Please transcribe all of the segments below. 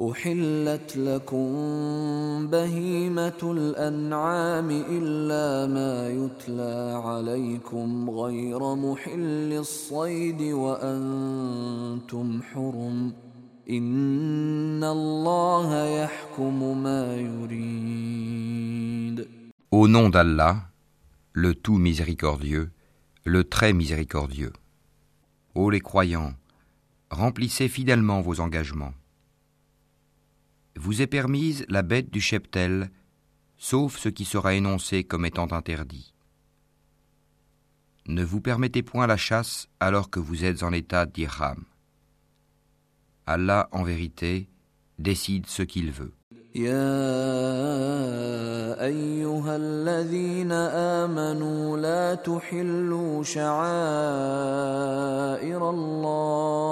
احلت لكم بهيمه الانعام الا ما يتلى عليكم غير محل الصيد وأنتم حرم ان الله يحكم ما يريد Au nom d'Allah, le tout miséricordieux, le très miséricordieux. Ô les croyants, remplissez fidèlement vos engagements. Vous est permise la bête du cheptel, sauf ce qui sera énoncé comme étant interdit. Ne vous permettez point la chasse alors que vous êtes en état d'ihram. Allah, en vérité, décide ce qu'il veut. يا ايها الذين امنوا لا تحلوا شعائر الله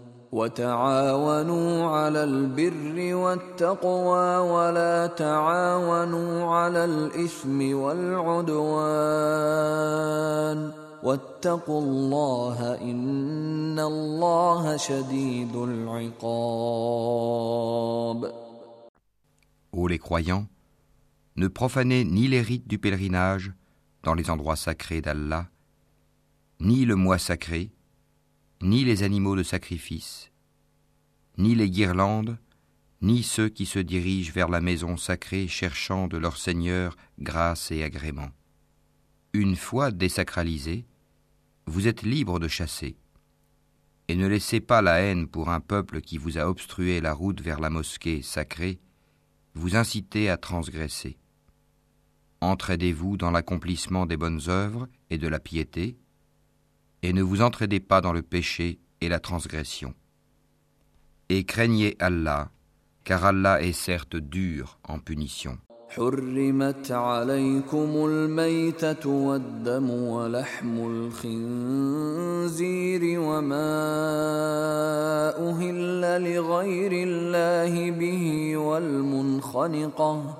وتعاونوا على البر والتقوى ولا تعاونوا على الإثم والعدوان واتقوا الله إن الله شديد العقاب Ô les croyants, ne profanez ni les rites du pèlerinage dans les endroits sacrés d'Allah, ni le mois sacré, ni les animaux de sacrifice, ni les guirlandes, ni ceux qui se dirigent vers la maison sacrée cherchant de leur Seigneur grâce et agrément. Une fois désacralisés, vous êtes libres de chasser. Et ne laissez pas la haine pour un peuple qui vous a obstrué la route vers la mosquée sacrée, vous inciter à transgresser. Entraidez-vous dans l'accomplissement des bonnes œuvres et de la piété, et ne vous entraidez pas dans le péché et la transgression. Et craignez Allah, car Allah est certes dur en punition. حرمت عليكم الميتة والدم ولحم الخنزير وما أهل لغير الله به والمنخنقة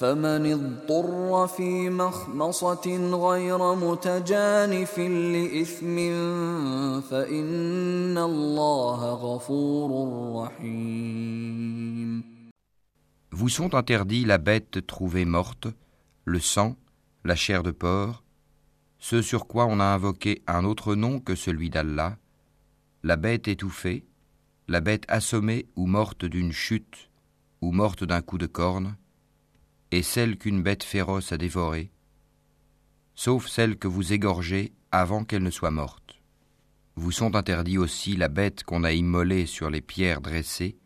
فمن اضطر في مخمصة غير متجانف لإثم فإن الله غفور رحيم Vous sont interdits la bête trouvée morte, le sang, la chair de porc, ce sur quoi on a invoqué un autre nom que celui d'Allah, la bête étouffée, la bête assommée ou morte d'une chute, ou morte d'un coup de corne, et celle qu'une bête féroce a dévorée, sauf celle que vous égorgez avant qu'elle ne soit morte. Vous sont interdits aussi la bête qu'on a immolée sur les pierres dressées,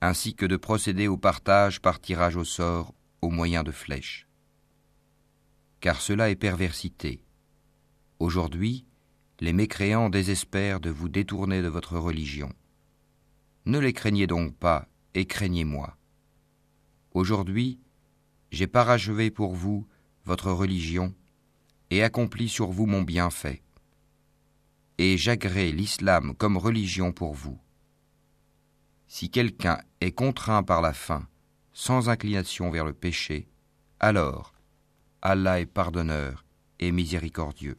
ainsi que de procéder au partage par tirage au sort au moyen de flèches. Car cela est perversité. Aujourd'hui, les mécréants désespèrent de vous détourner de votre religion. Ne les craignez donc pas, et craignez-moi. Aujourd'hui, j'ai parachevé pour vous votre religion, et accompli sur vous mon bienfait. Et j'agrée l'islam comme religion pour vous. Si quelqu'un est contraint par la faim, sans inclination vers le péché, alors Allah est pardonneur et miséricordieux.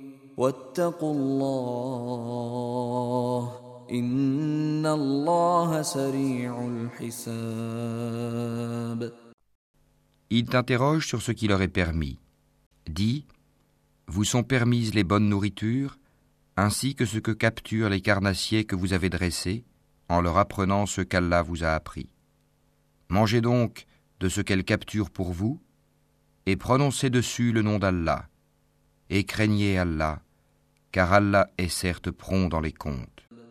Il t'interroge sur ce qui leur est permis. Dis, vous sont permises les bonnes nourritures, ainsi que ce que capturent les carnassiers que vous avez dressés, en leur apprenant ce qu'Allah vous a appris. Mangez donc de ce qu'elles capturent pour vous, et prononcez dessus le nom d'Allah, et craignez Allah, car Allah est certes prompt dans les comptes.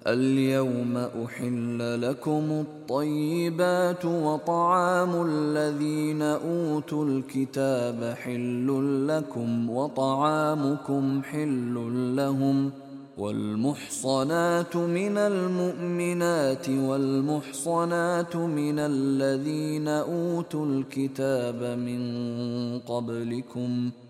اليوم أحل لكم الطيبات وطعام الذين أوتوا الكتاب حل لكم وطعامكم حل لهم والمحصنات من المؤمنات والمحصنات من الذين أوتوا الكتاب من قبلكم ۖ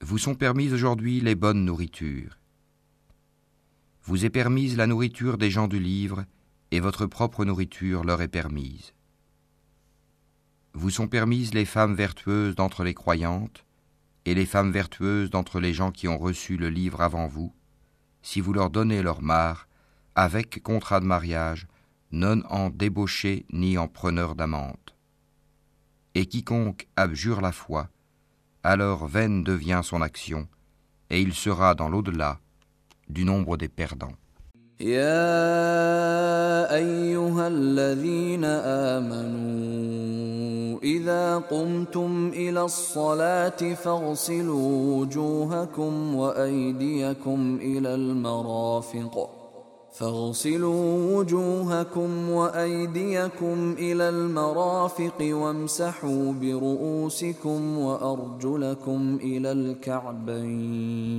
Vous sont permises aujourd'hui les bonnes nourritures. Vous est permise la nourriture des gens du livre, et votre propre nourriture leur est permise. Vous sont permises les femmes vertueuses d'entre les croyantes, et les femmes vertueuses d'entre les gens qui ont reçu le livre avant vous, si vous leur donnez leur mare, avec contrat de mariage, non en débauché ni en preneur d'amante. Et quiconque abjure la foi, alors vaine devient son action, et il sera dans l'au-delà du nombre des perdants. يا ايها الذين امنوا اذا قمتم إلى الصلاه فاغسلوا وجوهكم وايديكم إلى المرافق فاغسلوا وجوهكم وايديكم إلى المرافق وامسحوا برؤوسكم وارجلكم إلى الكعبين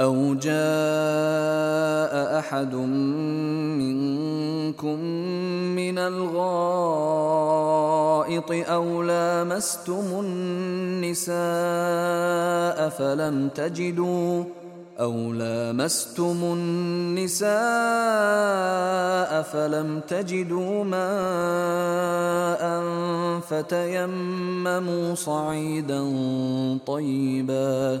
أو جاء أحد منكم من الغائط أو لامستم النساء فلم تجدوا أو لامستم النساء فلم تجدوا ماء فتيمموا صعيدا طيبا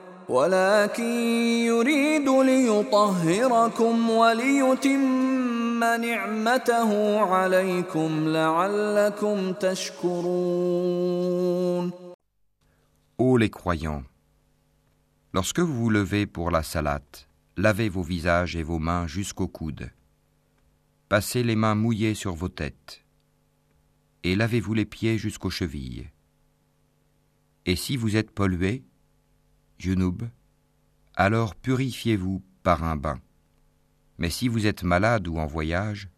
ولكن يريد ليطهركم وليتم نعمته عليكم لعلكم تشكرون Ô les croyants, lorsque vous vous levez pour la salate, lavez vos visages et vos mains jusqu'aux coudes. Passez les mains mouillées sur vos têtes. Et lavez-vous les pieds jusqu'aux chevilles. Et si vous êtes pollué, junub, alors purifiez-vous par un bain. Mais si vous êtes malade ou en voyage,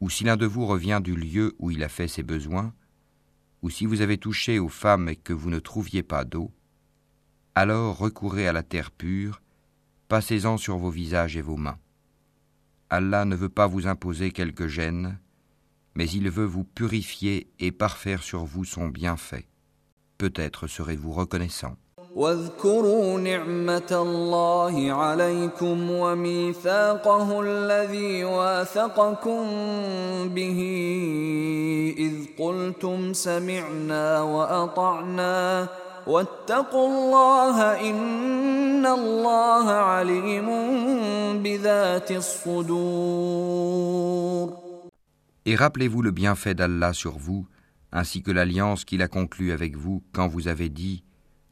ou si l'un de vous revient du lieu où il a fait ses besoins, ou si vous avez touché aux femmes et que vous ne trouviez pas d'eau, alors recourez à la terre pure, passez-en sur vos visages et vos mains. Allah ne veut pas vous imposer quelque gêne, mais il veut vous purifier et parfaire sur vous son bienfait. Peut-être serez-vous reconnaissant. واذكروا نعمة الله عليكم وميثاقه الذي واثقكم به إذ قلتم سمعنا وأطعنا واتقوا الله إن الله عليم بذات الصدور Et rappelez-vous le bienfait d'Allah sur vous, ainsi que l'alliance qu'il a conclue avec vous quand vous avez dit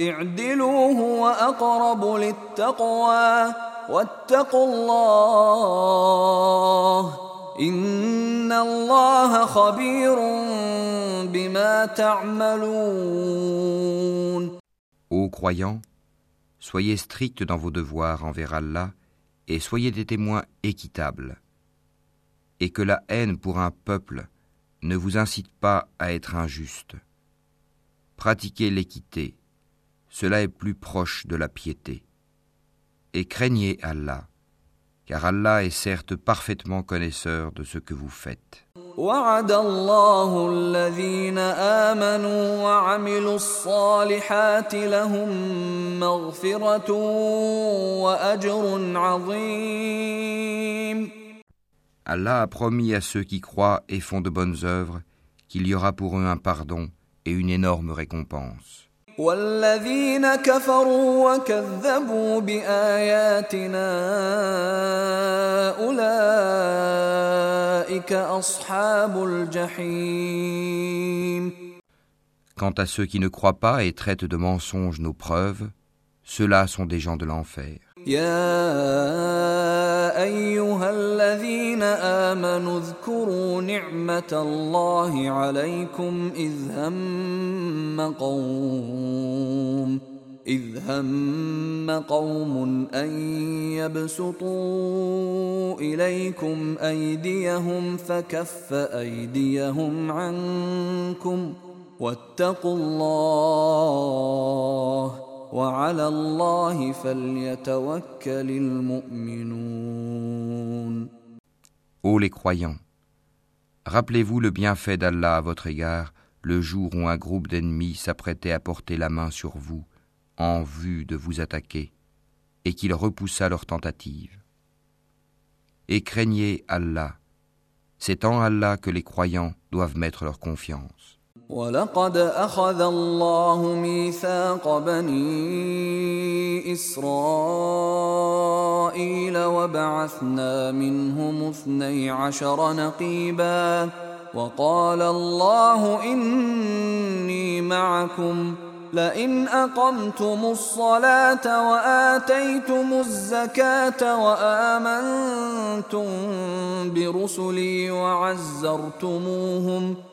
اعدلوا هو أقرب للتقوى واتقوا الله إن الله خبير بما تعملون Ô croyants, soyez stricts dans vos devoirs envers Allah et soyez des témoins équitables. Et que la haine pour un peuple ne vous incite pas à être injuste. Pratiquez l'équité, cela est plus proche de la piété. Et craignez Allah, car Allah est certes parfaitement connaisseur de ce que vous faites. وعد الله الذين آمنوا وعملوا الصالحات لهم مغفرة وأجر عظيم Allah a promis à ceux qui croient et font de bonnes œuvres qu'il y aura pour eux un pardon et une énorme récompense. والذين كفروا وكذبوا بآياتنا أولئك أصحاب الجحيم Quant à ceux qui ne croient pas et traitent de mensonges nos preuves, ceux-là sont des gens de l'enfer. يا أيها الذين آمنوا اذكروا نعمة الله عليكم إذ هم قوم إذ هم قوم أن يبسطوا إليكم أيديهم فكف أيديهم عنكم واتقوا الله وعلى الله فليتوكل المؤمنون Ô les croyants, rappelez-vous le bienfait d'Allah à votre égard le jour où un groupe d'ennemis s'apprêtait à porter la main sur vous en vue de vous attaquer et qu'il repoussa leur tentative. Et craignez Allah, c'est en Allah que les croyants doivent mettre leur confiance. ولقد أخذ الله ميثاق بني إسرائيل وبعثنا منهم اثني عشر نقيبا وقال الله إني معكم لئن أقمتم الصلاة وآتيتم الزكاة وآمنتم برسلي وعزرتموهم ۖ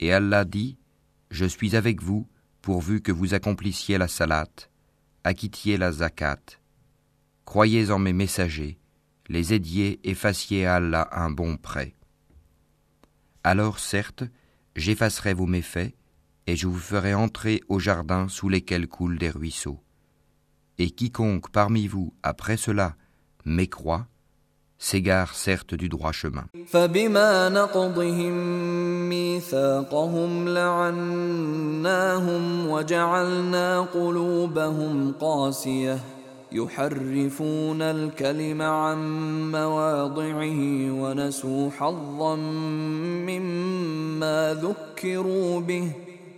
Et Allah dit, Je suis avec vous, pourvu que vous accomplissiez la salat, acquittiez la zakat, croyez en mes messagers, les aidiez et fassiez à Allah un bon prêt. Alors certes, j'effacerai vos méfaits, et je vous ferai entrer au jardin sous lesquels coulent des ruisseaux. Et quiconque parmi vous, après cela, mécroit, s'égare certes du droit chemin. فبما نقضهم ميثاقهم لعناهم وجعلنا قلوبهم قاسية يحرفون الكلم عن مواضعه ونسوا حظا مما ذكروا به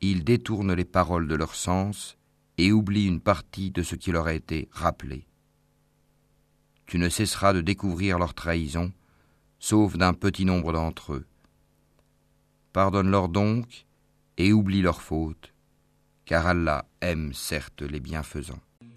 Ils détournent les paroles de leur sens et oublient une partie de ce qui leur a été rappelé. Tu ne cesseras de découvrir leur trahison, sauf d'un petit nombre d'entre eux. Pardonne-leur donc et oublie leurs fautes, car Allah aime certes les bienfaisants.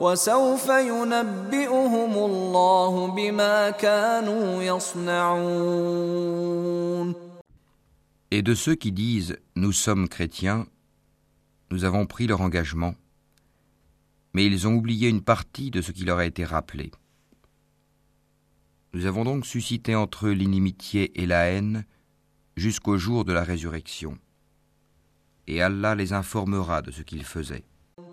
وسوف ينبئهم الله بما كانوا يصنعون Et de ceux qui disent Nous sommes chrétiens, nous avons pris leur engagement, mais ils ont oublié une partie de ce qui leur a été rappelé. Nous avons donc suscité entre eux l'inimitié et la haine jusqu'au jour de la résurrection. Et Allah les informera de ce qu'ils faisaient.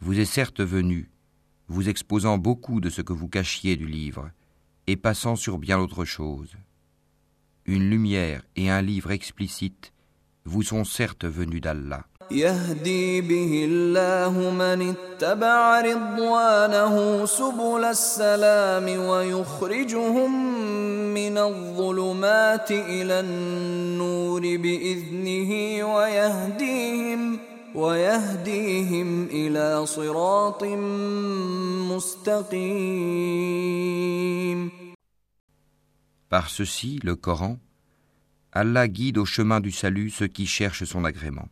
vous est certes venu, vous exposant beaucoup de ce que vous cachiez du livre, et passant sur bien autre chose. Une lumière et un livre explicite vous sont certes venus d'Allah. يهدي به الله من اتبع رضوانه سبل السلام ويخرجهم من الظلمات إلى النور بإذنه ويهديهم ويهديهم إلى صراط مستقيم Par ceci, le Coran, Allah guide au chemin du salut ceux qui cherchent son agrément.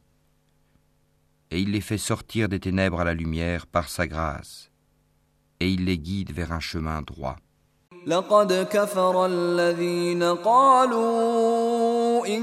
Et il les fait sortir des ténèbres à la lumière par sa grâce. et il les guide vers un chemin droit. لقد كفر الذين قالوا إن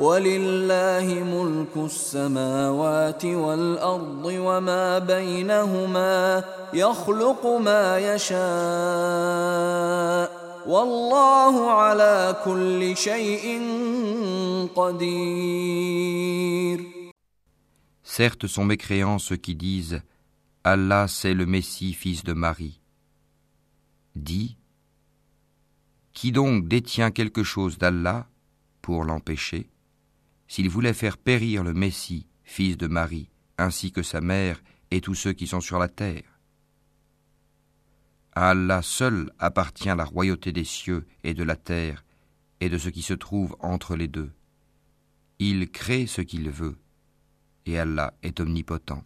ولله ملك السماوات والأرض وما بينهما يخلق ما يشاء والله على كل شيء قدير Certes sont mécréants ceux qui disent Allah c'est le Messie, fils de Marie. Dis Qui donc détient quelque chose d'Allah pour l'empêcher S'il voulait faire périr le Messie, fils de Marie, ainsi que sa mère et tous ceux qui sont sur la terre. À Allah seul appartient la royauté des cieux et de la terre et de ce qui se trouve entre les deux. Il crée ce qu'il veut, et Allah est omnipotent.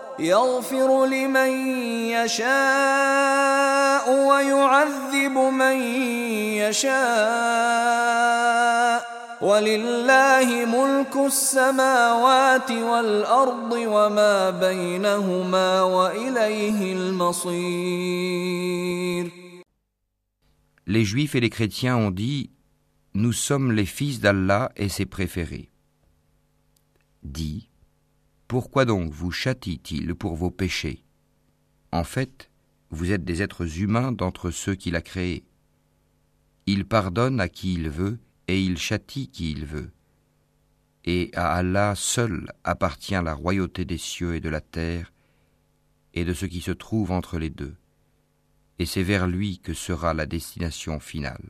يغفر لمن يشاء ويعذب من يشاء ولله ملك السماوات والأرض وما بينهما وإليه المصير Les Juifs et les chrétiens ont dit Nous sommes les fils d'Allah et ses préférés. Dis Pourquoi donc vous châtie-t-il pour vos péchés? En fait, vous êtes des êtres humains d'entre ceux qu'il a créés. Il pardonne à qui il veut et il châtie qui il veut. Et à Allah seul appartient la royauté des cieux et de la terre et de ce qui se trouve entre les deux. Et c'est vers lui que sera la destination finale.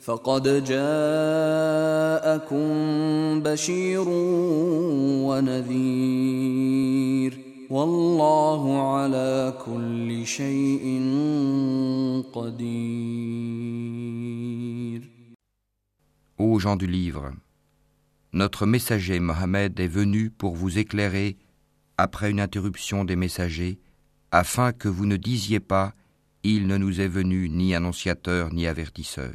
فقد جاءكم بشير ونذير والله على كل شيء قدير Ô gens du livre, notre messager Mohammed est venu pour vous éclairer après une interruption des messagers, afin que vous ne disiez pas Il ne nous est venu ni annonciateur ni avertisseur.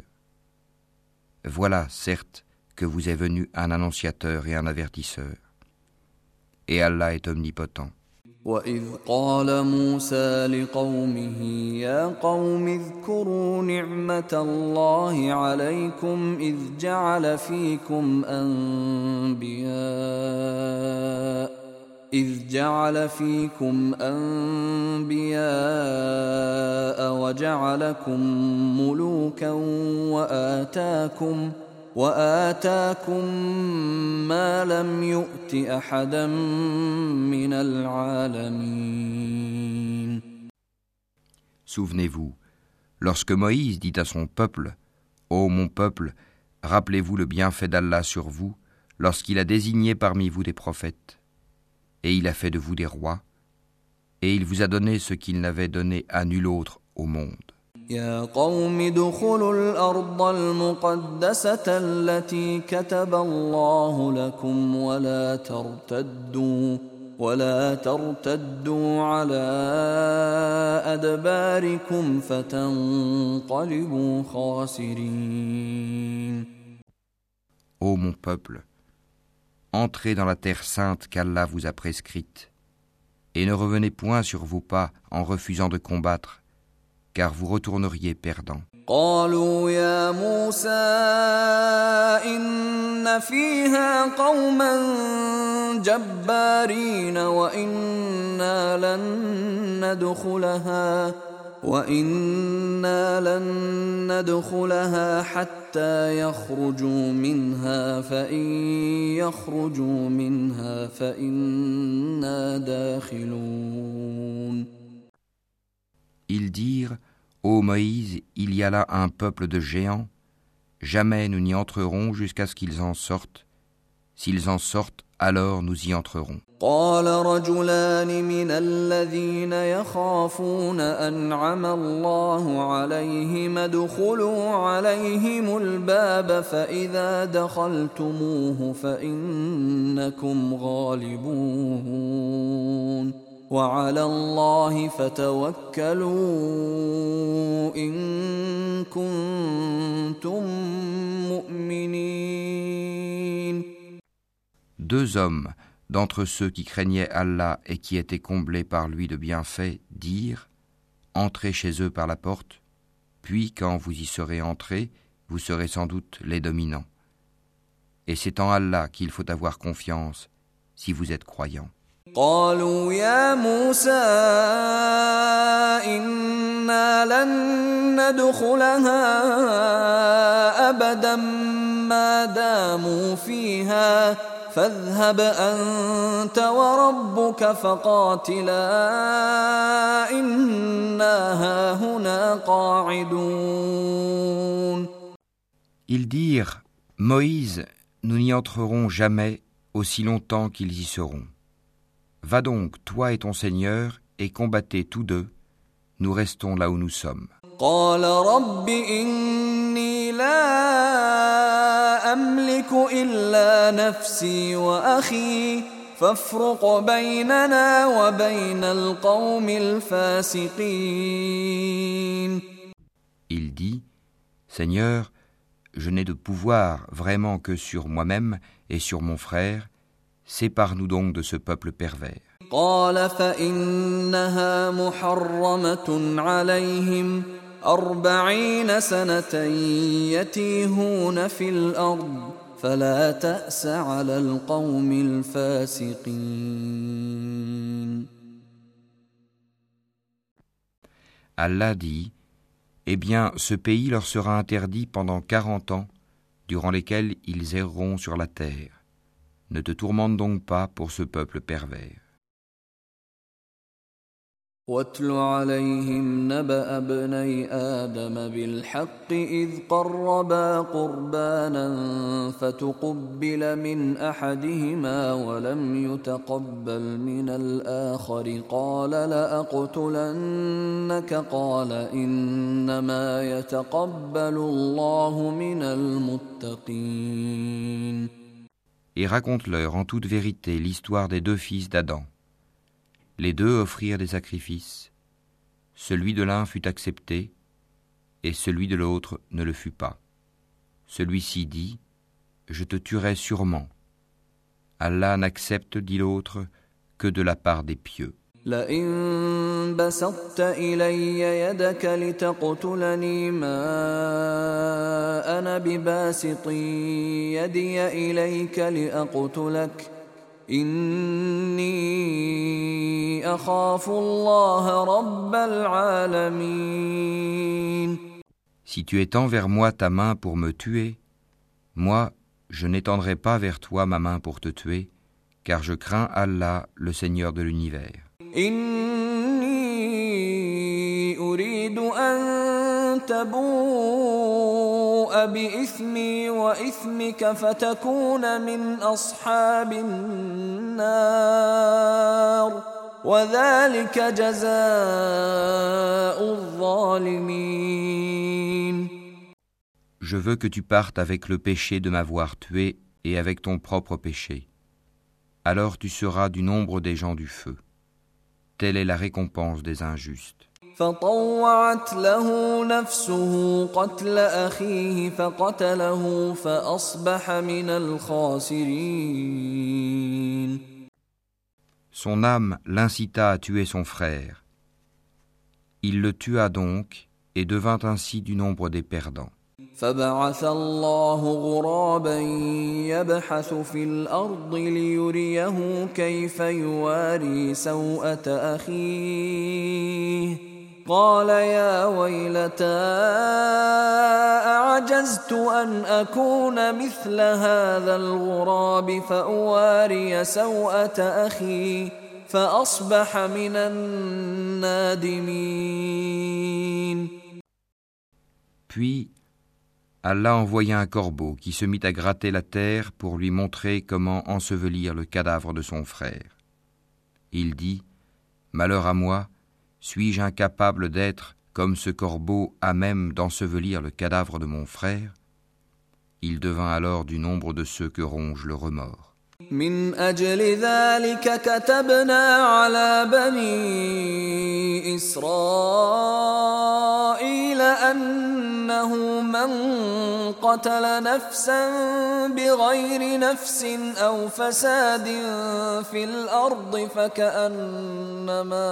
Voilà, certes, que vous est venu un annonciateur et un avertisseur. Et Allah est omnipotent. وإذ قال موسى لقومه يا قوم اذكروا نعمة الله عليكم إذ جعل فيكم أنبياء إذ جعل فيكم أنبياء وجعلكم ملوكا وآتاكم وآتاكم ما لم يؤت أحدا من العالمين Souvenez-vous, lorsque Moïse dit à son peuple Ô mon peuple, rappelez-vous le bienfait d'Allah sur vous lorsqu'il a désigné parmi vous des prophètes, et il a fait de vous des rois, et il vous a donné ce qu'il n'avait donné à nul autre au monde. يا قوم ادخلوا الأرض المقدسة التي كتب الله لكم ولا ترتدوا ولا ترتدوا على أدباركم فتنقلبوا خاسرين Ô mon peuple, entrez dans la terre sainte qu'Allah vous a prescrite, et ne revenez point sur vos pas en refusant de combattre, car vous retourneriez perdant. قالوا يا موسى إن فيها قوما جبارين وإنا لن ندخلها وإنا لن ندخلها حتى يخرجوا منها فإن يخرجوا منها فإنا داخلون Ils dirent Ô Moïse, il y a là un peuple de géants, jamais nous n'y entrerons jusqu'à ce qu'ils en sortent. S'ils en sortent, alors nous y entrerons. قال رجلان من الذين يخافون أنعم الله عليهم ادخلوا عليهم الباب فإذا دخلتموه فإنكم غالبون وعلى الله فتوكلوا إن كنتم مؤمنين Deux hommes d'entre ceux qui craignaient Allah et qui étaient comblés par lui de bienfaits dirent Entrez chez eux par la porte, puis quand vous y serez entrés, vous serez sans doute les dominants. Et c'est en Allah qu'il faut avoir confiance si vous êtes croyants. قالوا يا موسى إنا لن ندخلها أبدا ما داموا فيها فاذهب أنت وربك فقاتلا إنا هاهنا قاعدون Ils dirent Moïse, nous n'y entrerons jamais aussi longtemps qu'ils y seront. Va donc, toi et ton Seigneur, et combattez tous deux. Nous restons là où nous sommes. قال رب إني لا أملك إلا نفسي وأخي فافرق بيننا وبين القوم الفاسقين Il dit Seigneur, je n'ai de pouvoir vraiment que sur moi-même et sur mon frère. Sépare-nous donc de ce peuple pervers. قال فإنها محرمة عليهم أربعين سنة يتيهون في الأرض فلا تأس على القوم الفاسقين Allah dit Eh bien, ce pays leur sera interdit pendant quarante ans, durant lesquels ils erreront sur la terre. Ne te tourmente donc pas pour ce peuple pervers. واتل عليهم نبأ ابني آدم بالحق إذ قربا قربانا فتقبل من أحدهما ولم يتقبل من الآخر. قال لأقتلنك؟ قال إنما يتقبل الله من المتقين. Et raconte-leur en toute vérité l'histoire des deux fils d'Adam. Les deux offrirent des sacrifices. Celui de l'un fut accepté, et celui de l'autre ne le fut pas. Celui-ci dit Je te tuerai sûrement. Allah n'accepte, dit l'autre, que de la part des pieux. لئن بسطت إلي يدك لتقتلني ما أنا بباسط يدي إليك لأقتلك إني أخاف الله رب العالمين Si tu étends vers moi ta main pour me tuer, moi, je n'étendrai pas vers toi ma main pour te tuer, car je crains Allah, le Seigneur de l'univers. إني أريد أن تبوء بإثمي وإثمك فتكون من أصحاب النار وذلك جزاء الظالمين Je veux que tu partes avec le péché de m'avoir tué et avec ton propre péché. Alors tu seras du nombre des gens du feu. Telle est la récompense des injustes. فطوعت له نفسه قتل أخيه فقتله فأصبح من الخاسرين Son âme l'incita à tuer son frère. Il le tua donc, et devint ainsi du nombre des perdants. فبعث الله غرابا يبحث في الارض ليريه كيف يواري سوءه اخيه قال يا ويلتى اعجزت ان اكون مثل هذا الغراب فاواري سوءه اخي فاصبح من النادمين Puis Allah envoya un corbeau qui se mit à gratter la terre pour lui montrer comment ensevelir le cadavre de son frère. Il dit Malheur à moi, suis-je incapable d'être comme ce corbeau à même d'ensevelir le cadavre de mon frère Il devint alors du nombre de ceux que ronge le remords. من أجل ذلك كتبنا على بني إسرائيل أنه من قتل نفسا بغير نفس أو فساد في الأرض فكأنما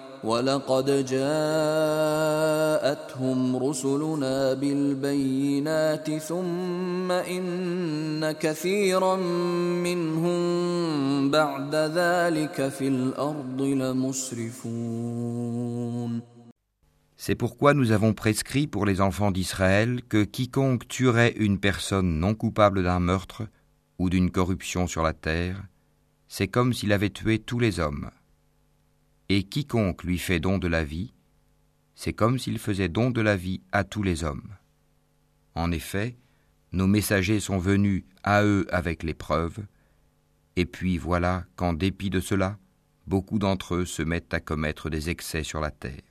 ولقد جاءتهم رسلنا بالبينات ثم إن كثيرا منهم بعد ذلك في الأرض لمسرفون C'est pourquoi nous avons prescrit pour les enfants d'Israël que quiconque tuerait une personne non coupable d'un meurtre ou d'une corruption sur la terre, c'est comme s'il avait tué tous les hommes. Et quiconque lui fait don de la vie, c'est comme s'il faisait don de la vie à tous les hommes. En effet, nos messagers sont venus à eux avec les preuves, et puis voilà qu'en dépit de cela, beaucoup d'entre eux se mettent à commettre des excès sur la terre.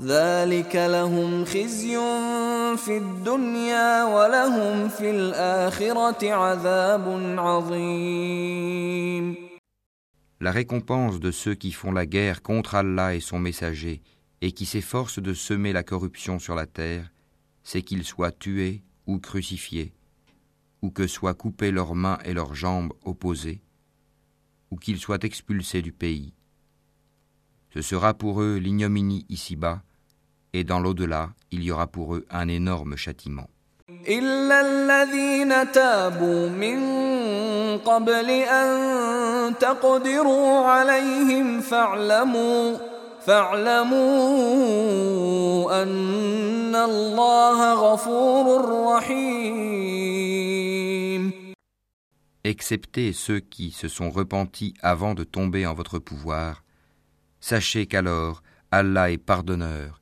ذلك لهم خزي في الدنيا ولهم في الآخرة عذاب عظيم La récompense de ceux qui font la guerre contre Allah et son messager et qui s'efforcent de semer la corruption sur la terre, c'est qu'ils soient tués ou crucifiés, ou que soient coupées leurs mains et leurs jambes opposées, ou qu'ils soient expulsés du pays. Ce sera pour eux l'ignominie ici-bas, et dans l'au-delà, il y aura pour eux un énorme châtiment. Excepté ceux qui se sont repentis avant de tomber en votre pouvoir, sachez qu'alors Allah est pardonneur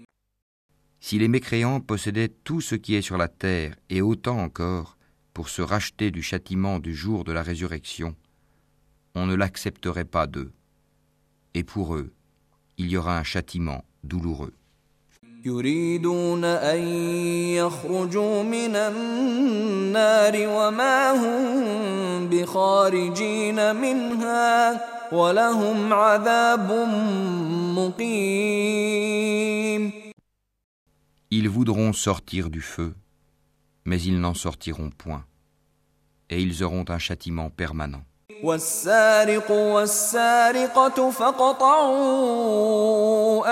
Si les mécréants possédaient tout ce qui est sur la terre et autant encore, pour se racheter du châtiment du jour de la résurrection, on ne l'accepterait pas d'eux. Et pour eux, il y aura un châtiment douloureux. يريدون أن يخرجوا من النار وما هم بخارجين منها ولهم عذاب مقيم Ils voudront sortir du feu, mais ils n'en sortiront point, et ils auront un châtiment permanent. والسارق والسارقة فقطعوا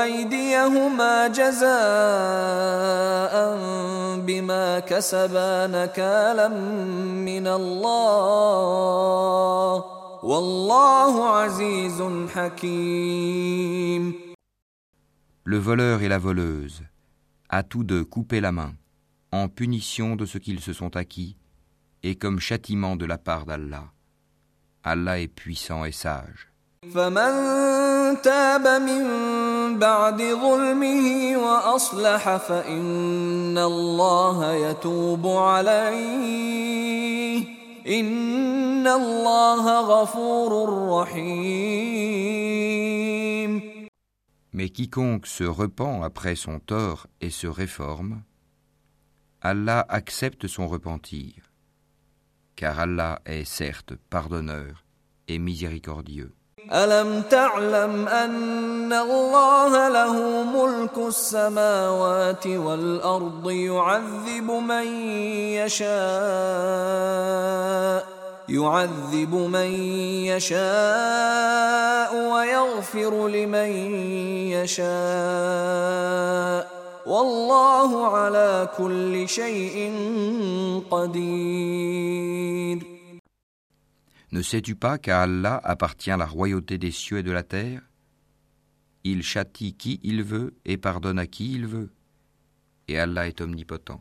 أيديهما جزاء بما كسبا نكالا من الله والله عزيز حكيم Le voleur et la voleuse, à tous deux couper la main, en punition de ce qu'ils se sont acquis, et comme châtiment de la part d'Allah. Allah est puissant et sage. Mais quiconque se repent après son tort et se réforme, Allah accepte son repentir, car Allah est certes pardonneur et miséricordieux. ألم تعلم أن الله له ملك السماوات والأرض يعذب من يشاء يعذب من يشاء ويغفر لمن يشاء والله على كل شيء قدير Ne sais-tu pas qu'à Allah appartient la royauté des cieux et de la terre Il châtie qui il veut et pardonne à qui il veut. Et Allah est omnipotent.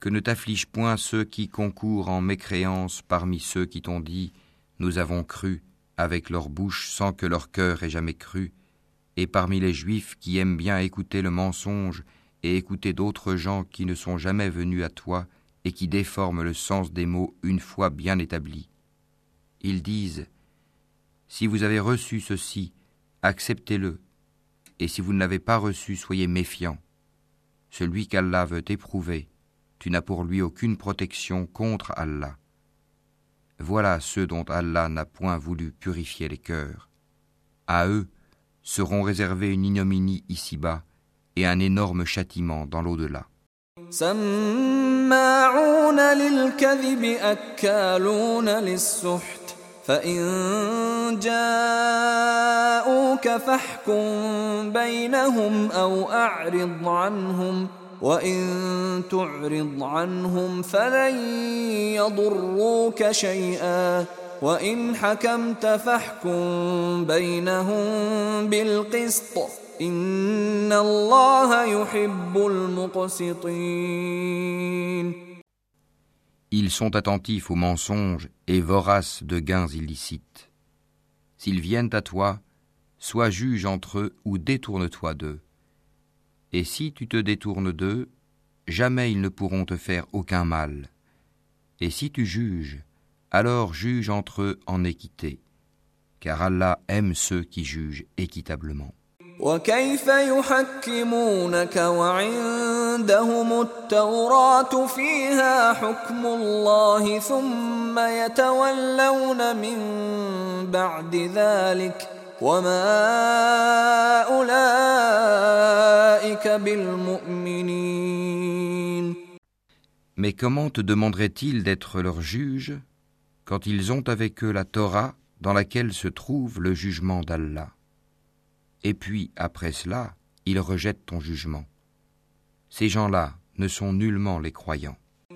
que ne t'afflige point ceux qui concourent en mécréance parmi ceux qui t'ont dit Nous avons cru avec leur bouche sans que leur cœur ait jamais cru, et parmi les juifs qui aiment bien écouter le mensonge et écouter d'autres gens qui ne sont jamais venus à toi et qui déforment le sens des mots une fois bien établis. Ils disent Si vous avez reçu ceci, acceptez-le, et si vous ne l'avez pas reçu, soyez méfiants. Celui qu'Allah veut éprouver, tu n'as pour lui aucune protection contre Allah. Voilà ceux dont Allah n'a point voulu purifier les cœurs. À eux seront réservés une ignominie ici-bas et un énorme châtiment dans l'au-delà. سماعون للكذب أكالون للسحت فإن جاءوك فاحكم بينهم أو أعرض عنهم وإن تعرض عنهم فلن يضروك شيئا وإن حكمت فاحكم بينهم بالقسط إن الله يحب المقسطين Ils sont attentifs aux mensonges et voraces de gains illicites. S'ils viennent à toi, sois juge entre eux ou détourne-toi d'eux. Et si tu te détournes d'eux, jamais ils ne pourront te faire aucun mal. Et si tu juges, alors juge entre eux en équité, car Allah aime ceux qui jugent équitablement. وكيف يحكمونك وعندهم التوراة فيها حكم الله ثم يتولون من بعد ذلك وما أولئك بالمؤمنين Mais comment te demanderait-il d'être leur juge quand ils ont avec eux la Torah dans laquelle se trouve le jugement d'Allah Et puis, après cela, ils rejettent ton jugement. Ces gens-là ne sont nullement les croyants.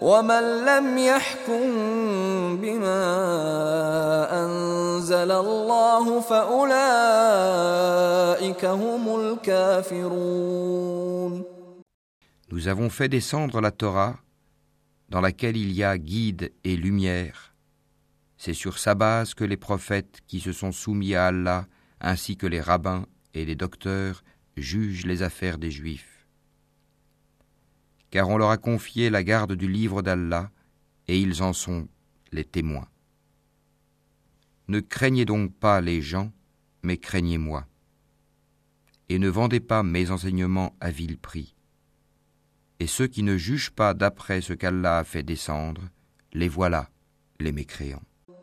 ومن لم يحكم بما أنزل الله فأولئك هم الكافرون Nous avons fait descendre la Torah dans laquelle il y a guide et lumière C'est sur sa base que les prophètes qui se sont soumis à Allah, ainsi que les rabbins et les docteurs, jugent les affaires des Juifs. Car on leur a confié la garde du livre d'Allah, et ils en sont les témoins. Ne craignez donc pas les gens, mais craignez-moi. Et ne vendez pas mes enseignements à vil prix. Et ceux qui ne jugent pas d'après ce qu'Allah a fait descendre, les voilà, les mécréants.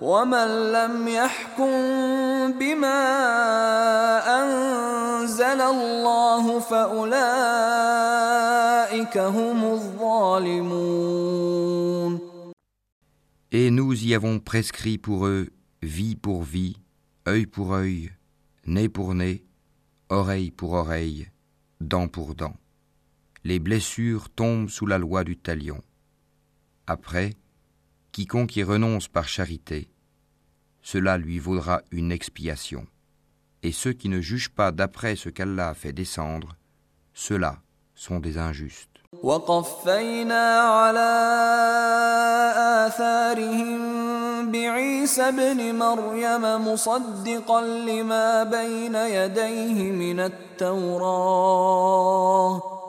ومن لم يحكم بما أنزل الله فأولئك هم الظالمون Et nous y avons prescrit pour eux vie pour vie, œil pour œil, nez pour nez, oreille pour oreille, dent pour dent. Les blessures tombent sous la loi du talion. Après, quiconque y renonce par charité, cela lui vaudra une expiation. Et ceux qui ne jugent pas d'après ce qu'Allah a fait descendre, ceux-là sont des injustes.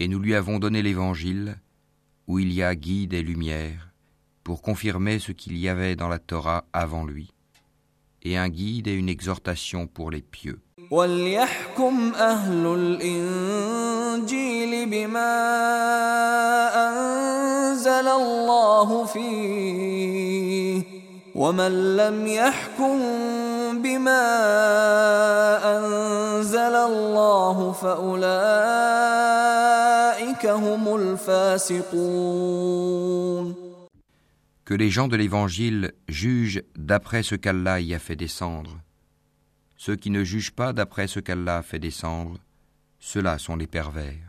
et nous lui avons donné l'Évangile, où il y a guide et lumière, pour confirmer ce qu'il y avait dans la Torah avant lui, et un guide et une exhortation pour les pieux. ومن لم يحكم بما أنزل الله فأولئك هم الفاسقون Que les gens de l'Évangile jugent d'après ce qu'Allah y a fait descendre. Ceux qui ne jugent pas d'après ce qu'Allah a fait descendre, ceux-là sont les pervers.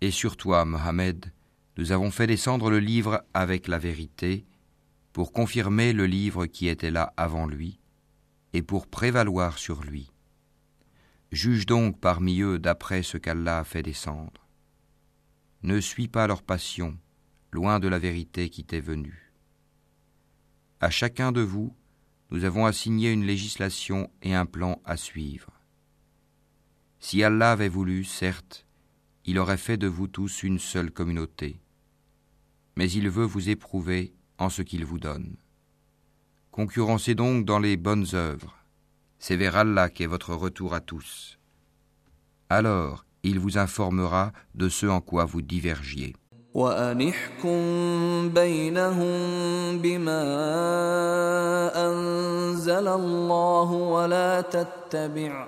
Et sur toi, Mohammed, nous avons fait descendre le livre avec la vérité, pour confirmer le livre qui était là avant lui, et pour prévaloir sur lui. Juge donc parmi eux d'après ce qu'Allah a fait descendre. Ne suis pas leur passion, loin de la vérité qui t'est venue. À chacun de vous, nous avons assigné une législation et un plan à suivre. Si Allah avait voulu, certes, il aurait fait de vous tous une seule communauté. Mais il veut vous éprouver en ce qu'il vous donne. Concurrencez donc dans les bonnes œuvres. C'est vers Allah qu'est votre retour à tous. Alors, il vous informera de ce en quoi vous divergiez. ولا تتبع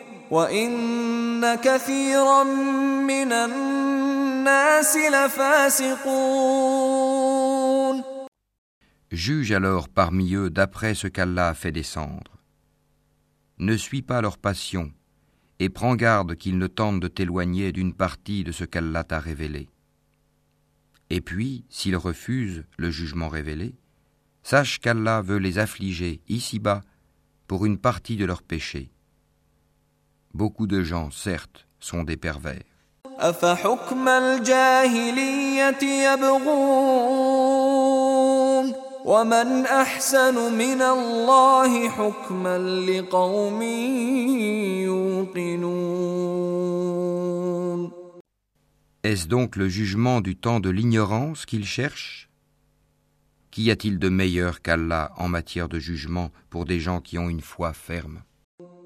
Juge alors parmi eux d'après ce qu'Allah a fait descendre. Ne suis pas leur passion et prends garde qu'ils ne tentent de t'éloigner d'une partie de ce qu'Allah t'a révélé. Et puis, s'ils refusent le jugement révélé, sache qu'Allah veut les affliger ici-bas pour une partie de leurs péchés. Beaucoup de gens, certes, sont des pervers. Est-ce donc le jugement du temps de l'ignorance qu'ils cherchent Qu'y a-t-il de meilleur qu'Allah en matière de jugement pour des gens qui ont une foi ferme?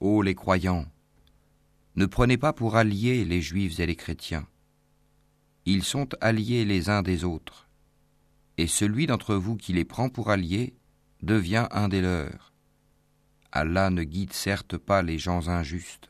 Ô les croyants, ne prenez pas pour alliés les juifs et les chrétiens. Ils sont alliés les uns des autres. Et celui d'entre vous qui les prend pour alliés devient un des leurs. Allah ne guide certes pas les gens injustes.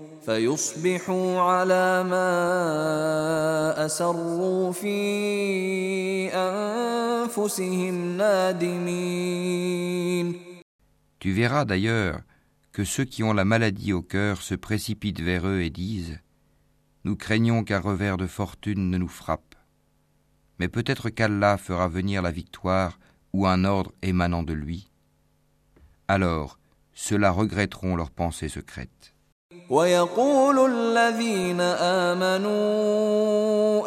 فيصبحوا على ما أسروا في أنفسهم نادمين Tu verras d'ailleurs que ceux qui ont la maladie au cœur se précipitent vers eux et disent Nous craignons qu'un revers de fortune ne nous frappe. Mais peut-être qu'Allah fera venir la victoire ou un ordre émanant de lui. Alors, ceux-là regretteront leurs pensées secrètes. ويقول الذين آمنوا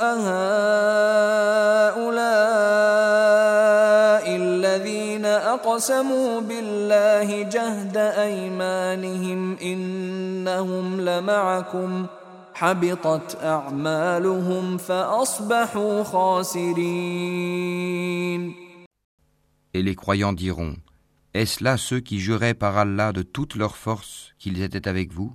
أهؤلاء الذين أقسموا بالله جهد أيمانهم إنهم لمعكم حبطت أعمالهم فأصبحوا خاسرين Et les croyants diront Est-ce là ceux qui juraient par Allah de toute leur force qu'ils étaient avec vous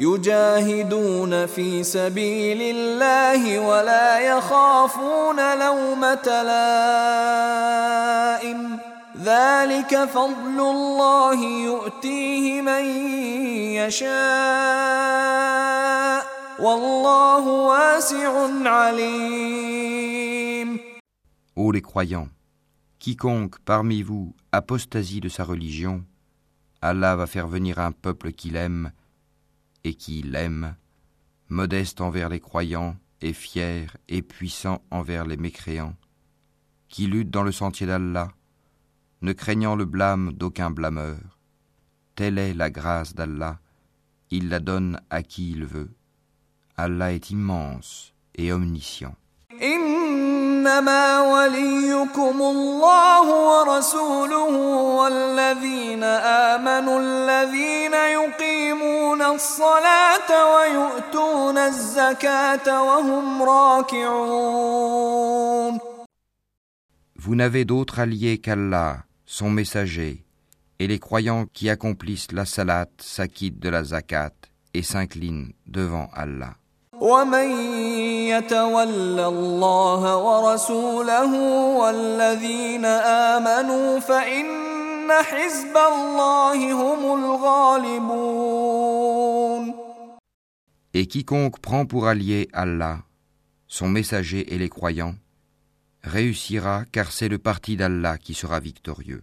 يجاهدون في سبيل الله ولا يخافون لومة لائم ذلك فضل الله يؤتيه من يشاء والله واسع عليم Ô les croyants, quiconque parmi vous apostasie de sa religion, Allah va faire venir un peuple qu'il aime et qui l'aime, modeste envers les croyants et fier et puissant envers les mécréants, qui lutte dans le sentier d'Allah, ne craignant le blâme d'aucun blâmeur. Telle est la grâce d'Allah, il la donne à qui il veut. Allah est immense et omniscient. إنما وليكم الله ورسوله والذين آمنوا الذين يقيمون الصلاة ويؤتون الزكاة وهم راكعون Vous n'avez d'autre allié qu'Allah, son messager, et les croyants qui accomplissent la salat s'acquittent de la zakat et s'inclinent devant Allah. ومن يتول الله ورسوله والذين آمنوا فإن حزب الله هم الغالبون Et quiconque prend pour allié Allah, son messager et les croyants, réussira car c'est le parti d'Allah qui sera victorieux.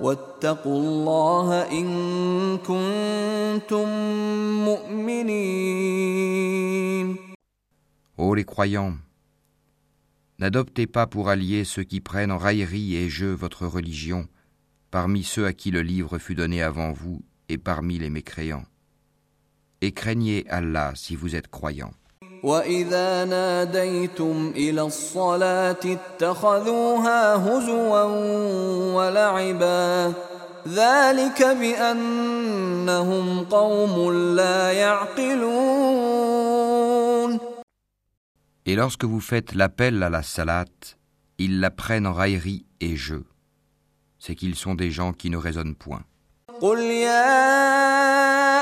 واتقوا الله إن كنتم مؤمنين Ô les croyants, n'adoptez pas pour alliés ceux qui prennent en raillerie et jeu votre religion, parmi ceux à qui le livre fut donné avant vous et parmi les mécréants. Et craignez Allah si vous êtes croyants. Et lorsque vous faites l'appel à la salate, ils la prennent en raillerie et jeu. C'est qu'ils sont des gens qui ne raisonnent point.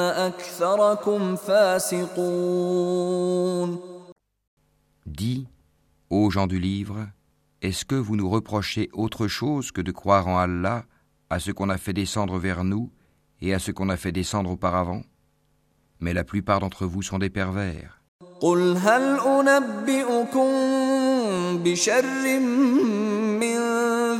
أكثركم فاسقون Dis, ô gens du livre, est-ce que vous nous reprochez autre chose que de croire en Allah, à ce qu'on a fait descendre vers nous et à ce qu'on a fait descendre auparavant Mais la plupart d'entre vous sont des pervers. قل هل أنبئكم بشر من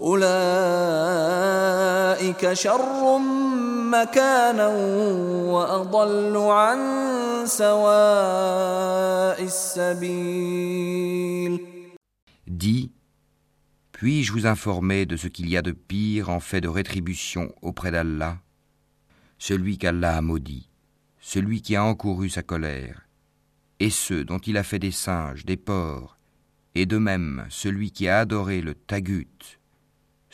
أولئك شر مكانا وأضل عن سواء السبيل Dis, puis-je vous informer de ce qu'il y a de pire en fait de rétribution auprès d'Allah Celui qu'Allah a maudit, celui qui a encouru sa colère, et ceux dont il a fait des singes, des porcs, et de même celui qui a adoré le tagut,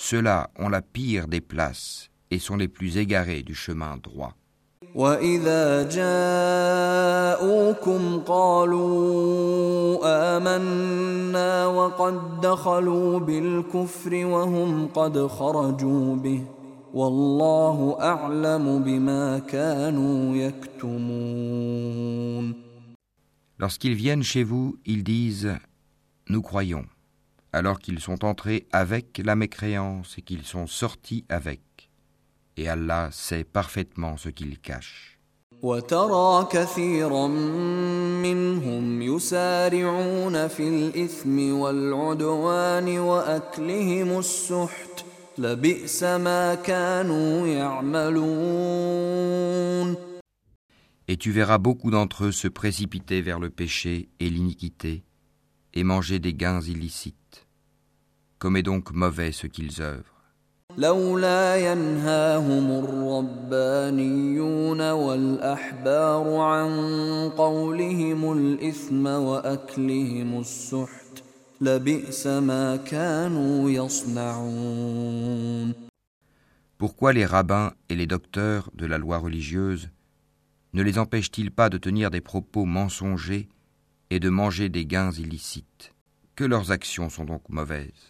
ceux-là ont la pire des places et sont les plus égarés du chemin droit. وإذا جاءوكم قالوا آمنا وقد دخلوا بالكفر وهم قد خرجوا به والله أعلم بما كانوا يكتمون Lorsqu'ils viennent chez vous, ils disent Nous croyons, alors qu'ils sont entrés avec la mécréance et qu'ils sont sortis avec. Et Allah sait parfaitement ce qu'ils cachent. وترى كثيرا منهم يسارعون في الإثم والعدوان وأكلهم السحت لبئس ما كانوا يعملون Et tu verras beaucoup d'entre eux se précipiter vers le péché et l'iniquité et manger des gains illicites. Comme est donc mauvais ce qu'ils œuvrent. لولا ينهاهم الربانيون والأحبار عن قولهم الإثم وأكلهم السحت لبئس ما كانوا يصنعون Pourquoi les rabbins et les docteurs de la loi religieuse ne les empêchent-ils pas de tenir des propos mensongers et de manger des gains illicites Que leurs actions sont donc mauvaises.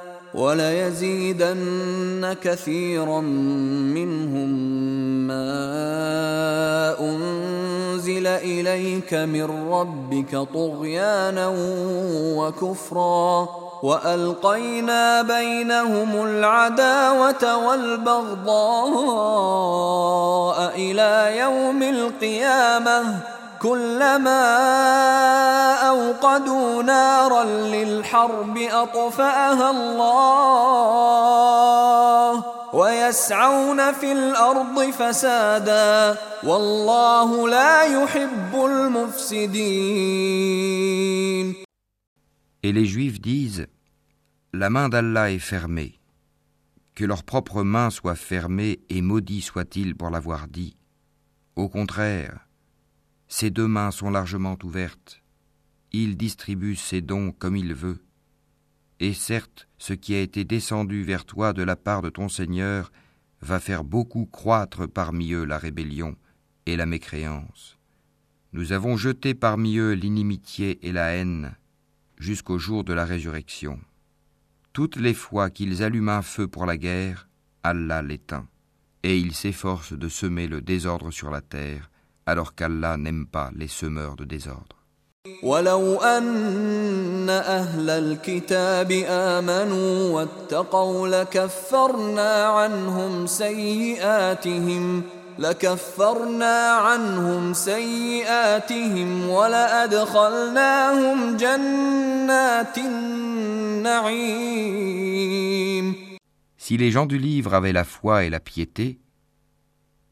وليزيدن كثيرا منهم ما أنزل إليك من ربك طغيانا وكفرا وألقينا بينهم العداوة والبغضاء إلى يوم القيامة كلما أوقدوا نارا للحرب أطفأها الله ويسعون في الأرض فسادا والله لا يحب المفسدين Et les Juifs disent La main d'Allah est fermée. Que leur propre main soit fermée et maudit soit-il pour l'avoir dit. Au contraire, ses deux mains sont largement ouvertes. Il distribue ses dons comme il veut. Et certes, ce qui a été descendu vers toi de la part de ton Seigneur va faire beaucoup croître parmi eux la rébellion et la mécréance. Nous avons jeté parmi eux l'inimitié et la haine jusqu'au jour de la résurrection. Toutes les fois qu'ils allument un feu pour la guerre, Allah l'éteint, et ils s'efforcent de semer le désordre sur la terre, alors qu'Allah n'aime pas les semeurs de désordre. ولو أن أهل الكتاب آمنوا واتقوا لكفرنا عنهم سيئاتهم لكفرنا عنهم سيئاتهم ولأدخلناهم جنات النعيم Si les gens du livre avaient la foi et la piété,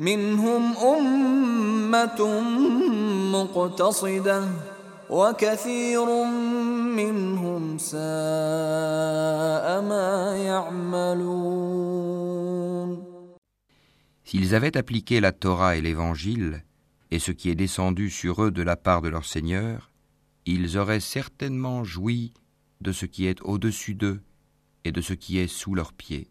منهم أمة مقتصدة وكثير منهم ساء ما يعملون S'ils avaient appliqué la Torah et l'Évangile, et ce qui est descendu sur eux de la part de leur Seigneur, ils auraient certainement joui de ce qui est au-dessus d'eux et de ce qui est sous leurs pieds.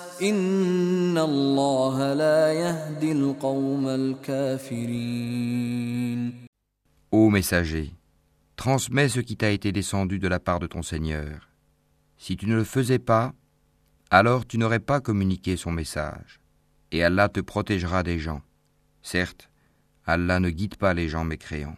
Ô messager, transmets ce qui t'a été descendu de la part de ton Seigneur. Si tu ne le faisais pas, alors tu n'aurais pas communiqué son message, et Allah te protégera des gens. Certes, Allah ne guide pas les gens mécréants.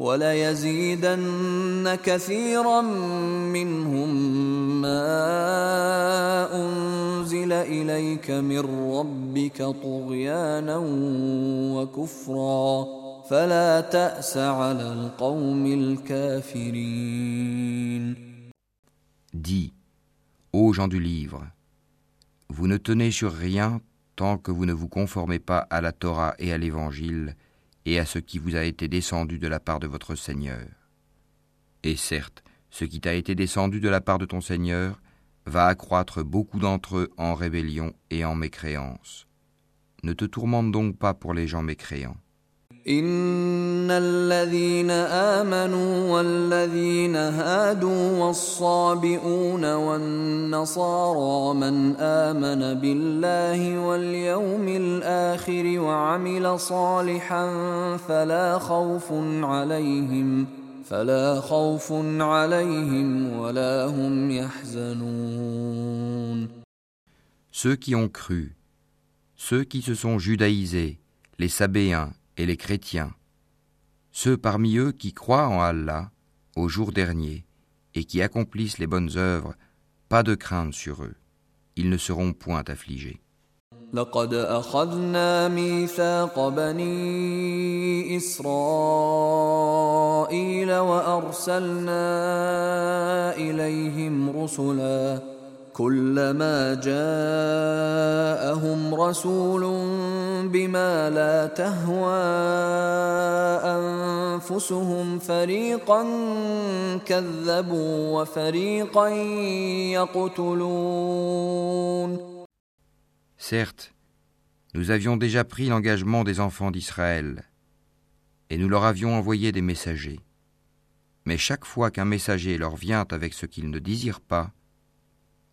وليزيدن كثيرا منهم ما أنزل إليك من ربك طغيانا وكفرا فلا تأس على القوم الكافرين Dis, ô gens du livre, vous ne tenez sur rien tant que vous ne vous conformez pas à la Torah et à l'Évangile et à ce qui vous a été descendu de la part de votre Seigneur. Et certes, ce qui t'a été descendu de la part de ton Seigneur va accroître beaucoup d'entre eux en rébellion et en mécréance. Ne te tourmente donc pas pour les gens mécréants. إن الذين آمنوا والذين هادوا والصابئون والنصارى من آمن بالله واليوم الآخر وعمل صالحا فلا خوف عليهم فلا خوف عليهم ولا هم يحزنون. Ceux qui ont cru, ceux qui se sont judaïsés, les Sabéens et les chrétiens, ceux parmi eux qui croient en Allah au jour dernier et qui accomplissent les bonnes œuvres, pas de crainte sur eux, ils ne seront point affligés. كلما جاءهم رسول بما لا تهوى انفسهم فريقا كذبوا وفريقا يقتلون Certes, nous avions déjà pris l'engagement des enfants d'Israël, et nous leur avions envoyé des messagers. Mais chaque fois qu'un messager leur vient avec ce qu'ils ne désirent pas,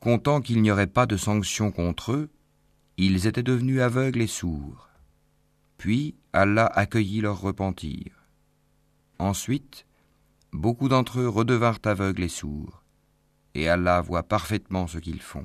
Comptant qu'il n'y aurait pas de sanctions contre eux, ils étaient devenus aveugles et sourds. Puis Allah accueillit leur repentir. Ensuite, beaucoup d'entre eux redevinrent aveugles et sourds, et Allah voit parfaitement ce qu'ils font.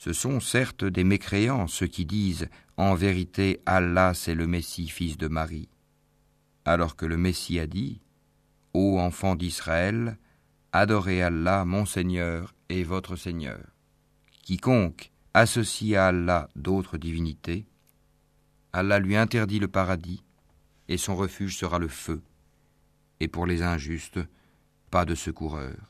Ce sont certes des mécréants ceux qui disent En vérité, Allah c'est le Messie, fils de Marie. Alors que le Messie a dit Ô enfants d'Israël, adorez Allah, mon Seigneur et votre Seigneur. Quiconque associe à Allah d'autres divinités, Allah lui interdit le paradis, et son refuge sera le feu. Et pour les injustes, pas de secoureur.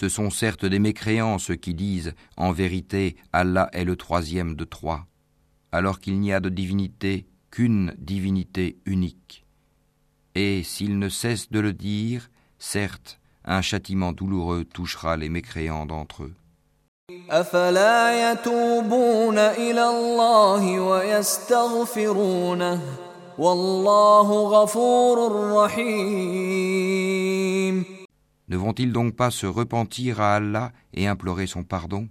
Ce sont certes des mécréants ceux qui disent En vérité, Allah est le troisième de trois, alors qu'il n'y a de divinité qu'une divinité unique. Et s'ils ne cessent de le dire, certes, un châtiment douloureux touchera les mécréants d'entre eux. Ne vont-ils donc pas se repentir à Allah et implorer son pardon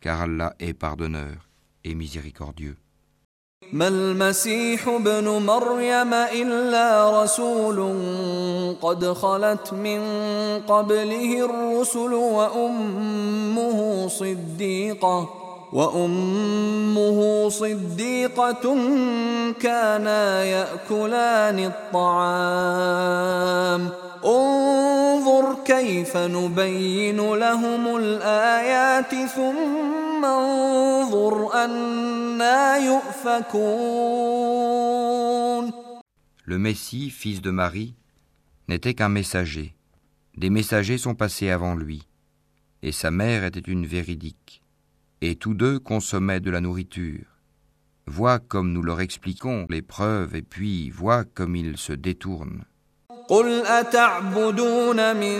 Car Allah est pardonneur et miséricordieux. ما المسيح ابن مريم إلا رسول قد خلت من قبله الرسل وأمه صديقة وأمه صديقة كانا يأكلان الطعام انظر كيف نبين لهم الآيات ثم انظر أنا يؤفكون Le Messie, fils de Marie, n'était qu'un messager. Des messagers sont passés avant lui, et sa mère était une véridique. Et tous deux consommaient de la nourriture. Vois comme nous leur expliquons les preuves, et puis vois comme ils se détournent. قل أتعبدون من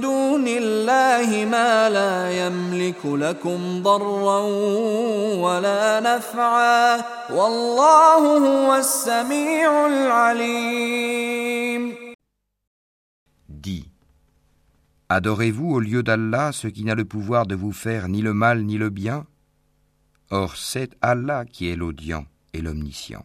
دون الله ما لا يملك لكم ضرا ولا نفعا والله هو السميع العليم Dis, adorez-vous au lieu d'Allah ce qui n'a le pouvoir de vous faire ni le mal ni le bien Or c'est Allah qui est l'audient et l'omniscient.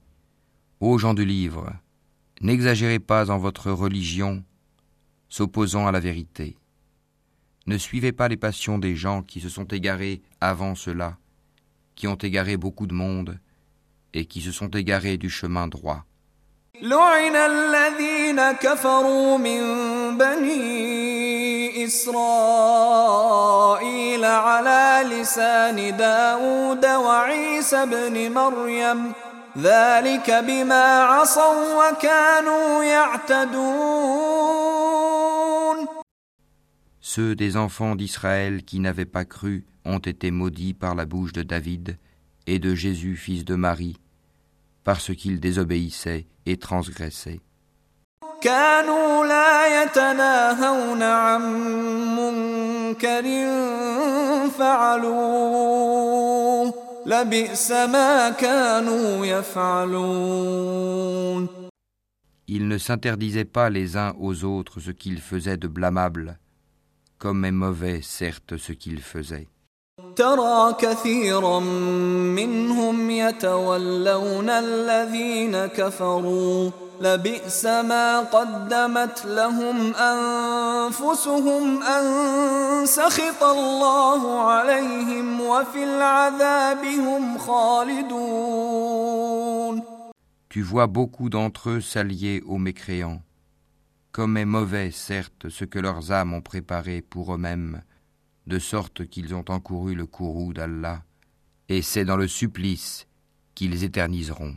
Ô gens du livre, n'exagérez pas en votre religion, s'opposant à la vérité. Ne suivez pas les passions des gens qui se sont égarés avant cela, qui ont égaré beaucoup de monde et qui se sont égarés du chemin droit. Ceux des enfants d'Israël qui n'avaient pas cru ont été maudits par la bouche de David et de Jésus fils de Marie, parce qu'ils désobéissaient et transgressaient. لبئس ما كانوا يفعلون Ils ne s'interdisaient pas les uns aux autres ce qu'ils faisaient de blâmable, comme est mauvais certes ce qu'ils faisaient. ترى كثيرا منهم يتولون الذين كفروا لبئس ما قدمت لهم انفسهم ان سخط الله عليهم وفي العذاب هم خالدون Tu vois beaucoup d'entre eux s'allier aux mécréants. Comme est mauvais, certes, ce que leurs âmes ont préparé pour eux-mêmes, de sorte qu'ils ont encouru le courroux d'Allah, et c'est dans le supplice qu'ils éterniseront.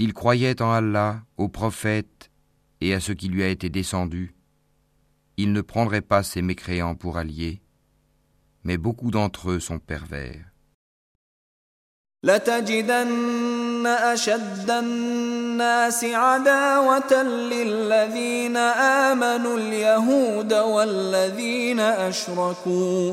S'il croyait en Allah, au prophète et à ce qui lui a été descendu, il ne prendrait pas ces mécréants pour alliés, mais beaucoup d'entre eux sont pervers. لتجدن أشد الناس عداوة للذين آمنوا اليهود والذين أشركوا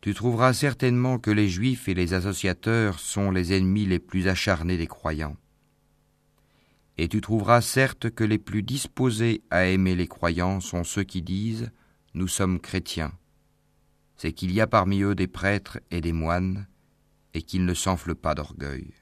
Tu trouveras certainement que les Juifs et les associateurs sont les ennemis les plus acharnés des croyants. Et tu trouveras certes que les plus disposés à aimer les croyants sont ceux qui disent ⁇ Nous sommes chrétiens ⁇ C'est qu'il y a parmi eux des prêtres et des moines, et qu'ils ne s'enflent pas d'orgueil.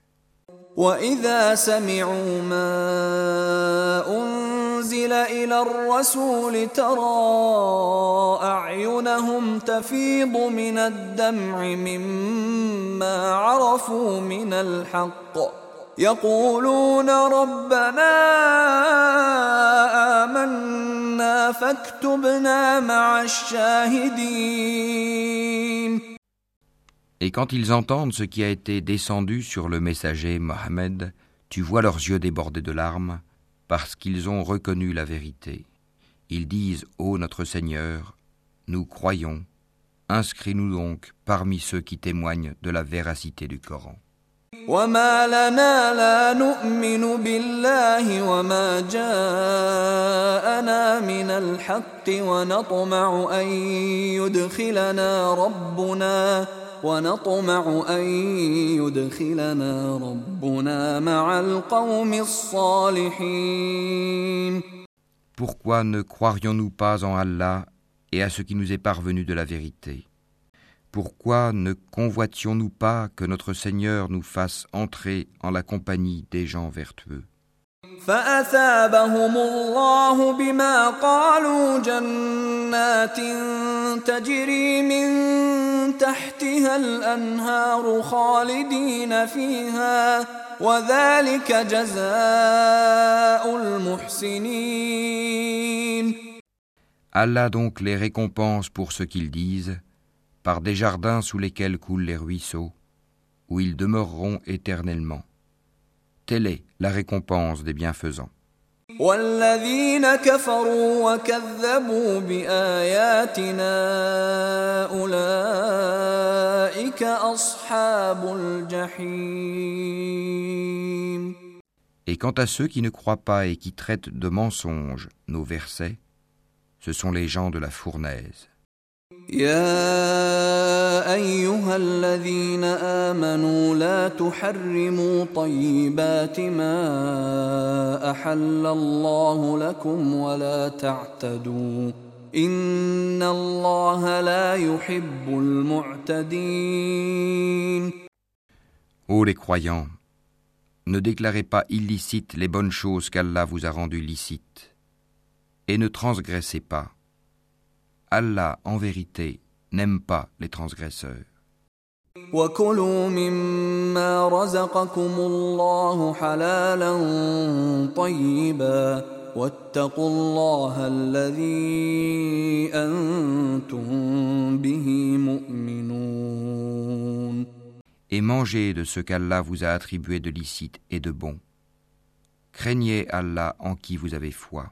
أنزل إلى الرسول ترى أعينهم تفيض من الدمع مما عرفوا من الحق يقولون ربنا آمنا فاكتبنا مع الشاهدين Et quand ils entendent ce qui a été descendu sur le messager Mohammed, tu vois leurs yeux débordés de larmes, parce qu'ils ont reconnu la vérité. Ils disent Ô notre Seigneur, nous croyons, inscris-nous donc parmi ceux qui témoignent de la véracité du Coran. ونطمع أن يدخلنا ربنا مع القوم الصالحين Pourquoi ne croirions-nous pas en Allah et à ce qui nous est parvenu de la vérité Pourquoi ne convoitions-nous pas que notre Seigneur nous fasse entrer en la compagnie des gens vertueux فأثابهم الله بما قالوا جنات تجري من تحتها الأنهار خالدين فيها وذلك جزاء المحسنين Allah donc les récompense pour ce qu'ils disent, par des jardins sous lesquels coulent les ruisseaux, où ils demeureront éternellement. Telle est la récompense des bienfaisants. والذين كفروا وكذبوا بآياتنا أولئك أصحاب الجحيم Et quant à ceux qui ne croient pas et qui traitent de mensonges nos versets, ce sont les gens de la fournaise. يا ايها الذين امنوا لا تحرموا طيبات ما احل الله لكم ولا تعتدوا ان الله لا يحب المعتدين Ô les croyants, Ne déclarez pas illicites les bonnes choses qu'Allah vous a rendues licites, et ne transgressez pas. Allah, en vérité, n'aime pas les transgresseurs. وكلوا مما رزقكم الله حلالا طيبا واتقوا الله الذي أنتم به مؤمنون Et mangez de ce qu'Allah vous a attribué de licite et de bon. Craignez Allah en qui vous avez foi.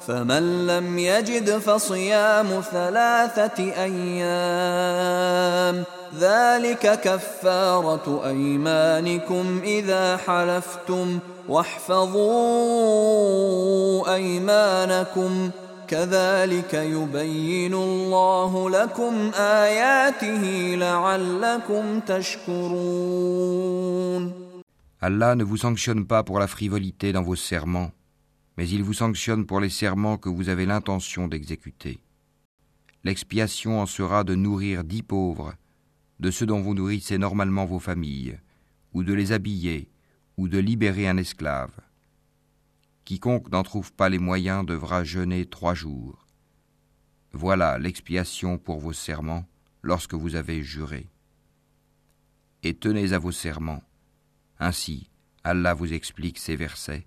فمن لم يجد فصيام ثلاثة أيام ذلك كفارة أيمانكم إذا حلفتم واحفظوا أيمانكم. كذلك يبين الله لكم آياته لعلكم تشكرون. Allah ne vous sanctionne pas pour la frivolité dans vos serments. Mais il vous sanctionne pour les serments que vous avez l'intention d'exécuter. L'expiation en sera de nourrir dix pauvres, de ceux dont vous nourrissez normalement vos familles, ou de les habiller, ou de libérer un esclave. Quiconque n'en trouve pas les moyens devra jeûner trois jours. Voilà l'expiation pour vos serments lorsque vous avez juré. Et tenez à vos serments. Ainsi, Allah vous explique ces versets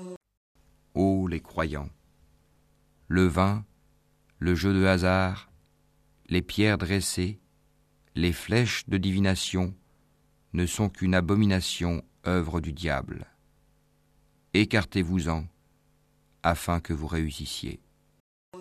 Ô les croyants, le vin, le jeu de hasard, les pierres dressées, les flèches de divination ne sont qu'une abomination œuvre du diable. Écartez-vous-en afin que vous réussissiez.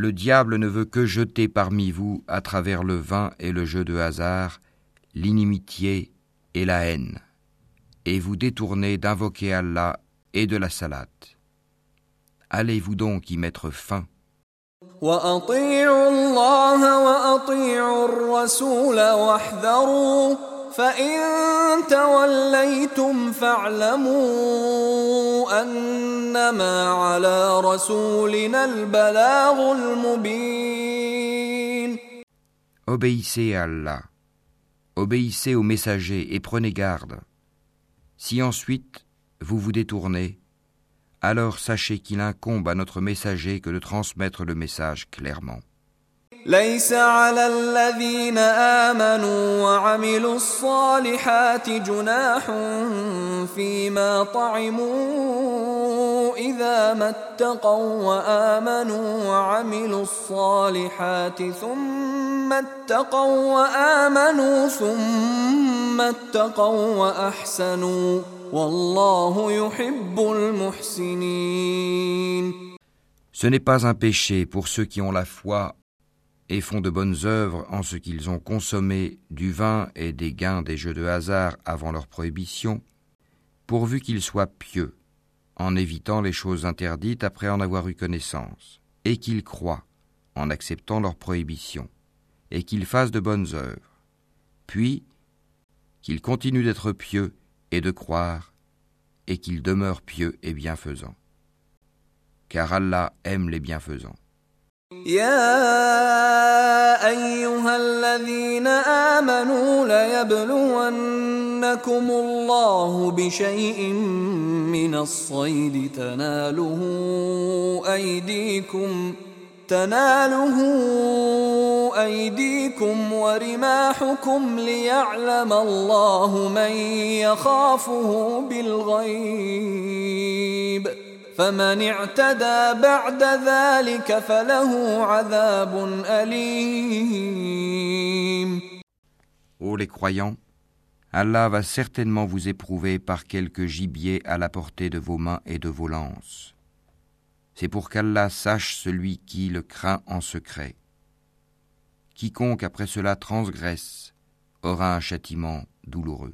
Le diable ne veut que jeter parmi vous, à travers le vin et le jeu de hasard, l'inimitié et la haine, et vous détourner d'invoquer Allah et de la salate. Allez-vous donc y mettre fin? وأطيعوا الله وأطيعوا الرسول واحذروا فإن توليتم فاعلموا أنما على رسولنا البلاغ المبين Obéissez à Allah, obéissez aux messagers et prenez garde. Si ensuite vous vous détournez, alors sachez qu'il incombe à notre messager que de transmettre le message clairement. ليس على الذين آمنوا وعملوا الصالحات جناح فيما طعموا إذا ما اتقوا وآمنوا وعملوا الصالحات ثم اتقوا وآمنوا ثم اتقوا وأحسنوا والله يحب المحسنين. Ce n'est pas un péché pour ceux qui ont la foi et font de bonnes œuvres en ce qu'ils ont consommé du vin et des gains des jeux de hasard avant leur prohibition, pourvu qu'ils soient pieux, en évitant les choses interdites après en avoir eu connaissance, et qu'ils croient, en acceptant leur prohibition, et qu'ils fassent de bonnes œuvres, puis qu'ils continuent d'être pieux et de croire, et qu'ils demeurent pieux et bienfaisants. car Allah aime les bienfaisants. يا أيها الذين آمنوا ليبلونكم الله بشيء من الصيد. تناله أيديكم تناله أيديكم ورماحكم ليعلم الله من يخافه بالغيب. فمن اعتدى بعد ذلك فله عذاب أليم Ô les croyants, Allah va certainement vous éprouver par quelque gibier à la portée de vos mains et de vos lances. C'est pour qu'Allah sache celui qui le craint en secret. Quiconque après cela transgresse aura un châtiment douloureux.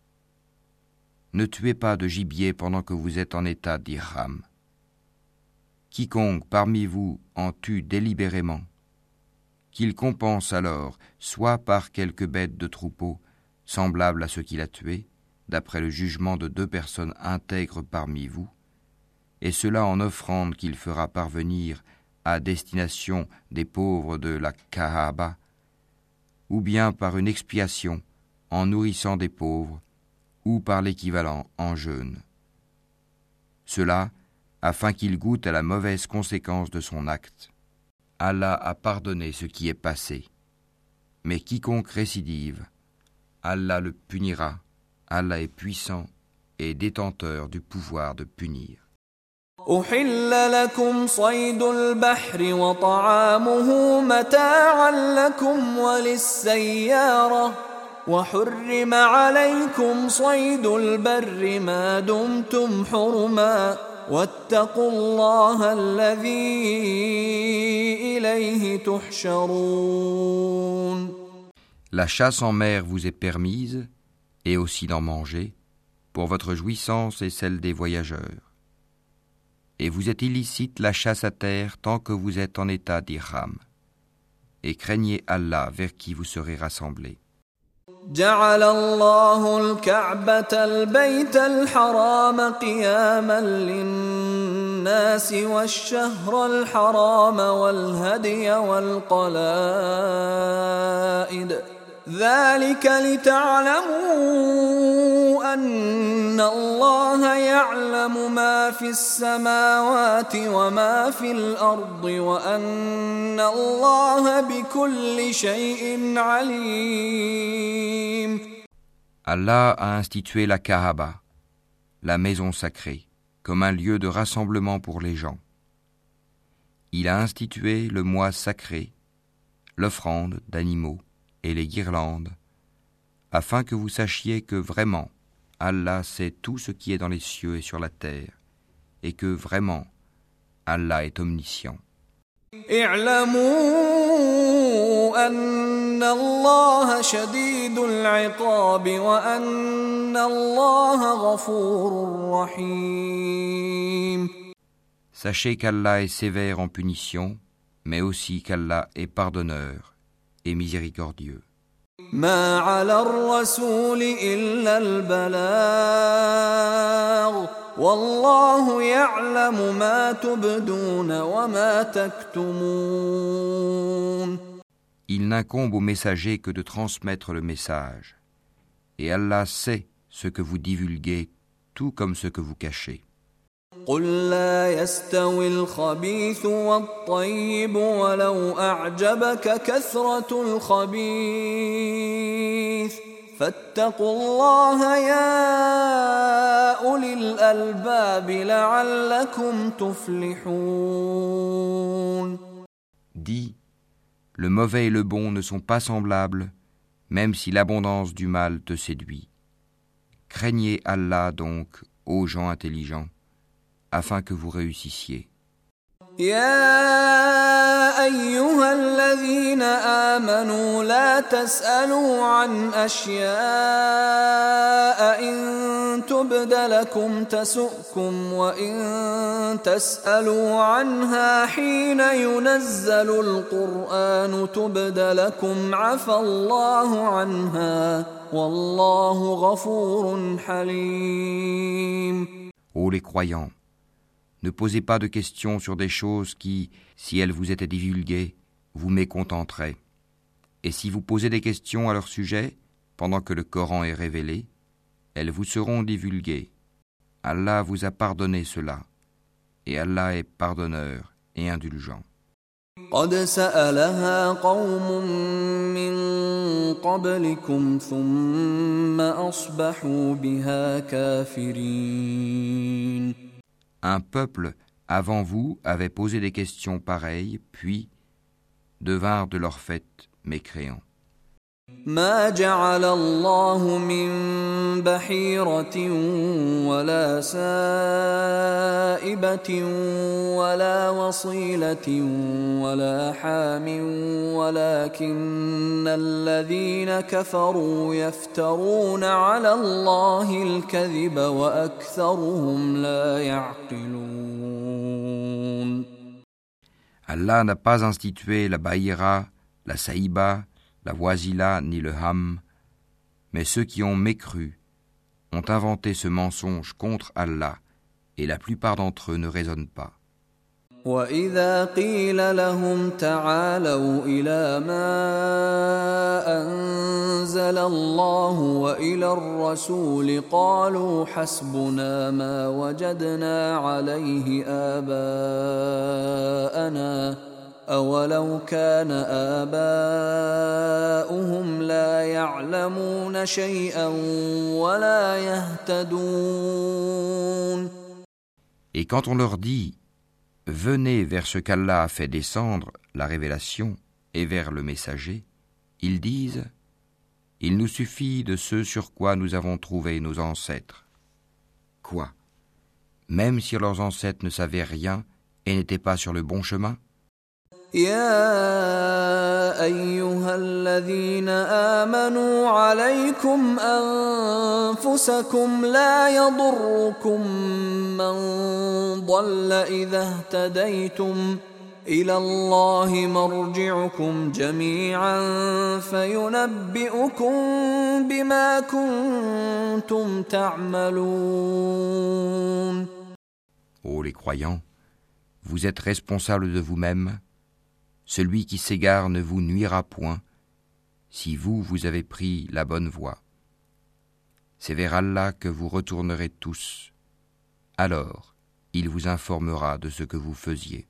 Ne tuez pas de gibier pendant que vous êtes en état d'ihram. Quiconque parmi vous en tue délibérément, qu'il compense alors soit par quelque bête de troupeau semblable à ce qu'il a tué, d'après le jugement de deux personnes intègres parmi vous, et cela en offrande qu'il fera parvenir à destination des pauvres de la Kahaba, ou bien par une expiation en nourrissant des pauvres, ou par l'équivalent en jeûne. Cela afin qu'il goûte à la mauvaise conséquence de son acte. Allah a pardonné ce qui est passé. Mais quiconque récidive, Allah le punira. Allah est puissant et détenteur du pouvoir de punir. وحرم عليكم صيد البر ما دمتم حرما واتقوا الله الذي إليه تحشرون La chasse en mer vous est permise, et aussi d'en manger, pour votre jouissance et celle des voyageurs. Et vous êtes illicite la chasse à terre tant que vous êtes en état d'Iram. Et craignez Allah vers qui vous serez rassemblés. جعل الله الكعبة البيت الحرام قياما للناس والشهر الحرام والهدي والقلائد. ذلك لتعلموا أن الله يعلم ما في السماوات وما في الأرض وأن الله بكل شيء عليم Allah a institué la Kaaba, la maison sacrée, comme un lieu de rassemblement pour les gens. Il a institué le mois sacré, l'offrande d'animaux, et les guirlandes, afin que vous sachiez que vraiment Allah sait tout ce qui est dans les cieux et sur la terre, et que vraiment Allah est omniscient. Sachez qu'Allah est sévère en punition, mais aussi qu'Allah est pardonneur et miséricordieux. Il n'incombe au messager que de transmettre le message. Et Allah sait ce que vous divulguez, tout comme ce que vous cachez. قل لا يستوي الخبيث والطيب ولو أعجبك كثرة الخبيث فاتقوا الله يا أولي الألباب لعلكم تفلحون Dis, le mauvais et le bon ne sont pas semblables, même si l'abondance du mal te séduit. Craignez Allah donc, ô gens intelligents, afin que vous réussissiez. يا أيها الذين آمنوا لا تسألوا عن أشياء إن تبد لكم تسؤكم وإن تسألوا عنها حين ينزل القرآن تبد لكم عفى الله عنها والله غفور حليم Ô les croyants, ne posez pas de questions sur des choses qui, si elles vous étaient divulguées, vous mécontenteraient. Et si vous posez des questions à leur sujet, pendant que le Coran est révélé, elles vous seront divulguées. Allah vous a pardonné cela, et Allah est pardonneur et indulgent. قد سألها قوم من قبلكم ثم أصبحوا بها كافرين Un peuple avant vous avait posé des questions pareilles, puis devinrent de leur fait mécréants. ما جعل الله من بحيرة ولا سائبة ولا وصيلة ولا حام ولكن الذين كفروا يفترون على الله الكذب وأكثرهم لا يعقلون. Allah n'a pas institué la Baïra, la Saïba, la Wasila ni le Ham, mais ceux qui ont mécru ont inventé ce mensonge contre Allah, et la plupart d'entre eux ne raisonnent pas. وإذا قيل لهم تعالوا إلى ما أنزل الله وإلى الرسول قالوا حسبنا ما وجدنا عليه آباءنا أولو كان آباؤهم لا يعلمون شيئا ولا يهتدون Et quand on leur dit Venez vers ce qu'Allah a fait descendre, la révélation, et vers le messager, ils disent Il nous suffit de ce sur quoi nous avons trouvé nos ancêtres. Quoi Même si leurs ancêtres ne savaient rien et n'étaient pas sur le bon chemin يا أيها الذين آمنوا عليكم أنفسكم لا يضركم من ضل إذا اهتديتم إلى الله مرجعكم جميعا فينبئكم بما كنتم تعملون Ô les croyants, vous êtes responsables de vous-même. Celui qui s'égare ne vous nuira point, si vous, vous avez pris la bonne voie. C'est vers Allah que vous retournerez tous. Alors, il vous informera de ce que vous faisiez.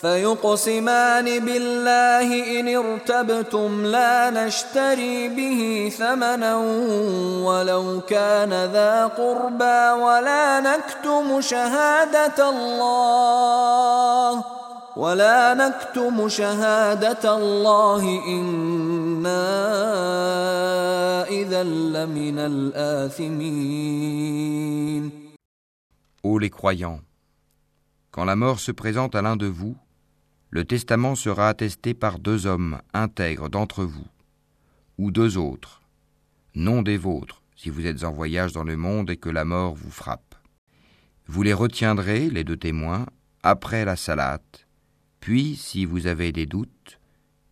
فيقسمان بالله إن ارتبتم لا نشتري به ثمنا ولو كان ذا قربى ولا نكتم شهادة الله ولا نكتم شهادة الله إنا إذا لمن الآثمين. Ô les croyants, Quand la mort se présente à l'un de vous, le testament sera attesté par deux hommes intègres d'entre vous, ou deux autres, non des vôtres, si vous êtes en voyage dans le monde et que la mort vous frappe. Vous les retiendrez, les deux témoins, après la salate, puis, si vous avez des doutes,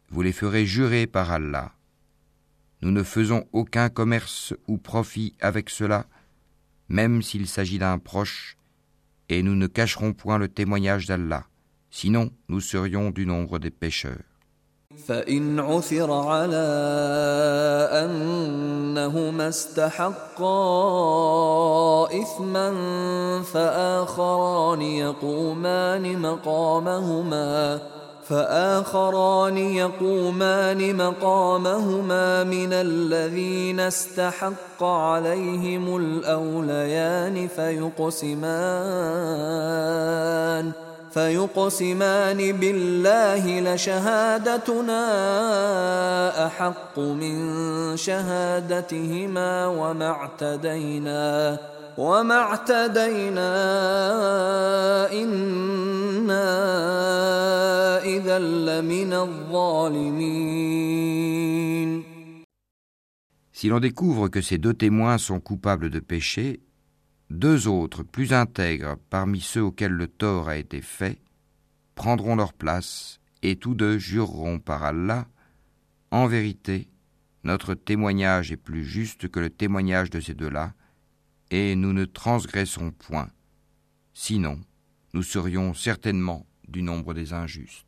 vous les ferez jurer par Allah. Nous ne faisons aucun commerce ou profit avec cela, même s'il s'agit d'un proche, et nous ne cacherons point le témoignage d'Allah, sinon nous serions du nombre des pécheurs. فإن عثر على أنهما استحقا إثما فآخران يقومان مقامهما فآخران يقومان مقامهما من الذين استحق عليهم الأوليان فيقسمان فيقسمان بالله لشهادتنا أحق من شهادتهما وما اعتدينا وما اعتدينا إنا إذا لمن الظالمين. Si l'on découvre que ces deux témoins sont coupables de péché, deux autres plus intègres parmi ceux auxquels le tort a été fait prendront leur place et tous deux jureront par Allah En vérité, notre témoignage est plus juste que le témoignage de ces deux-là, et nous ne transgressons point. Sinon, nous serions certainement du nombre des injustes.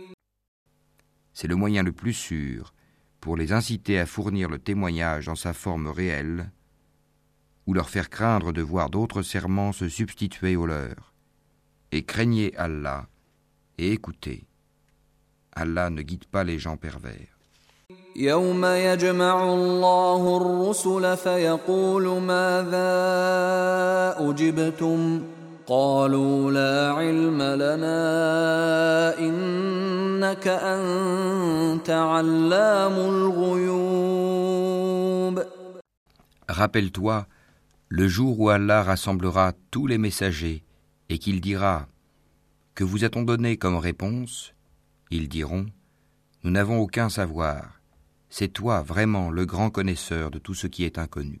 C'est le moyen le plus sûr pour les inciter à fournir le témoignage dans sa forme réelle, ou leur faire craindre de voir d'autres serments se substituer aux leurs. Et craignez Allah et écoutez. Allah ne guide pas les gens pervers. يوم يجمع الله الرسل فيقول ماذا أجبتم قالوا لا علم لنا إنك أنت علام الغيوب Rappelle-toi le jour où Allah rassemblera tous les messagers et qu'il dira Que vous a-t-on donné comme réponse Ils diront Nous n'avons aucun savoir. C'est toi vraiment le grand connaisseur de tout ce qui est inconnu.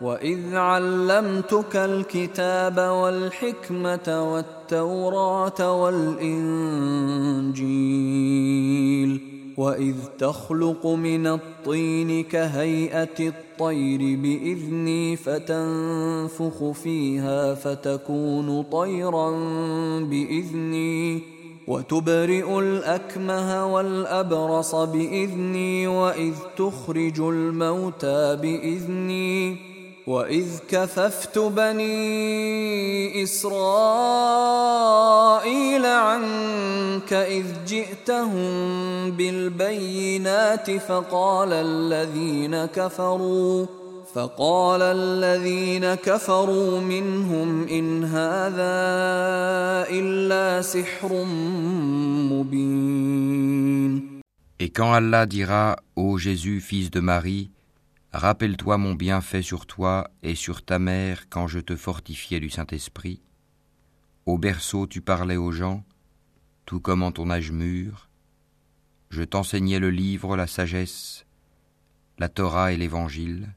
وإذ علمتك الكتاب والحكمة والتوراة والإنجيل وإذ تخلق من الطين كهيئة الطير بإذني فتنفخ فيها فتكون طيرا بإذني وتبرئ الأكمه والأبرص بإذني وإذ تخرج الموتى بإذني وإذ كففت بني إسرائيل عنك إذ جئتهم بالبينات فقال الذين كفروا فقال الذين كفروا منهم إن هذا إلا سحر مبين. Et quand Allah dira Ô Jésus, fils de Marie, Rappelle-toi mon bienfait sur toi et sur ta mère quand je te fortifiais du Saint-Esprit. Au berceau tu parlais aux gens, tout comme en ton âge mûr. Je t'enseignais le livre, la sagesse, la Torah et l'Évangile.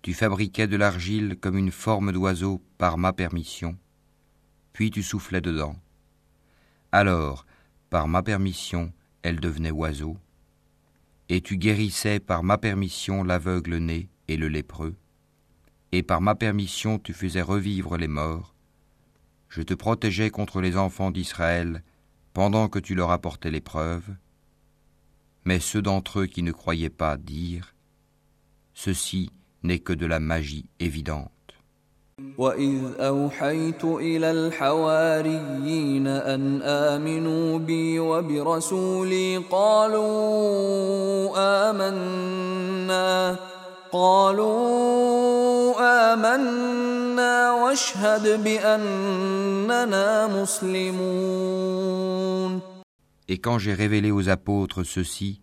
Tu fabriquais de l'argile comme une forme d'oiseau par ma permission, puis tu soufflais dedans. Alors, par ma permission, elle devenait oiseau et tu guérissais par ma permission l'aveugle né, et le lépreux, et par ma permission tu faisais revivre les morts, je te protégeais contre les enfants d'Israël pendant que tu leur apportais l'épreuve, mais ceux d'entre eux qui ne croyaient pas dirent, Ceci n'est que de la magie évidente. وإذ أوحيت إلى الحواريين أن آمنوا بي وبرسولي قالوا آمنا قالوا آمنا واشهد بأننا مسلمون Et quand j'ai révélé aux apôtres ceci,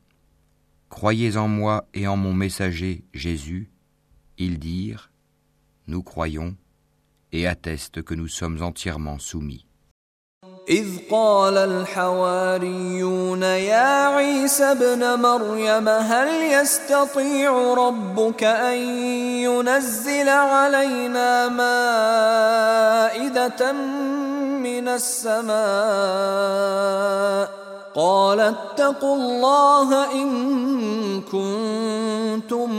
Croyez en moi et en mon messager Jésus, ils dirent, Nous croyons, et attestent que nous sommes entièrement soumis. إذ قال الحواريون يا عيسى ابن مريم هل يستطيع ربك أن ينزل علينا مائدة من السماء قال اتقوا الله إن كنتم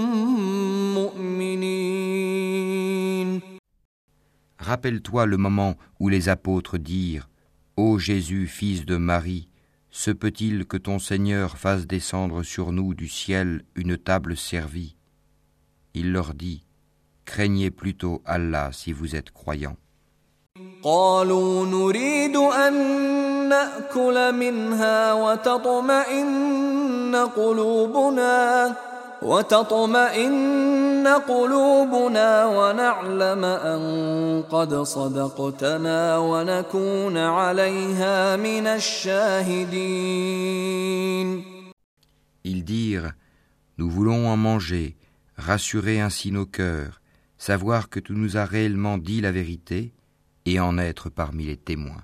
مؤمنين Rappelle-toi le moment où les apôtres dirent Ô Jésus, fils de Marie, se peut-il que ton Seigneur fasse descendre sur nous du ciel une table servie? Il leur dit Craignez plutôt Allah si vous êtes croyants. قالوا نريد أن نأكل منها وتطمئن قلوبنا وتطمئن قلوبنا ونعلم أن قد صدقتنا ونكون عليها من الشاهدين Ils dirent Nous voulons en manger, rassurer ainsi nos cœurs, savoir que tu nous as réellement dit la vérité et en être parmi les témoins.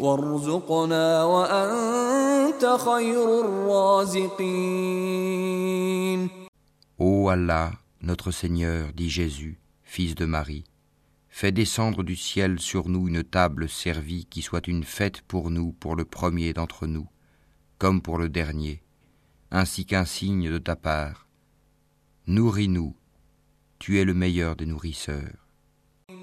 وارزقنا وأنت خير الرازقين Ô Allah, notre Seigneur, dit Jésus, fils de Marie, fais descendre du ciel sur nous une table servie qui soit une fête pour nous, pour le premier d'entre nous, comme pour le dernier, ainsi qu'un signe de ta part. Nourris-nous, tu es le meilleur des nourrisseurs.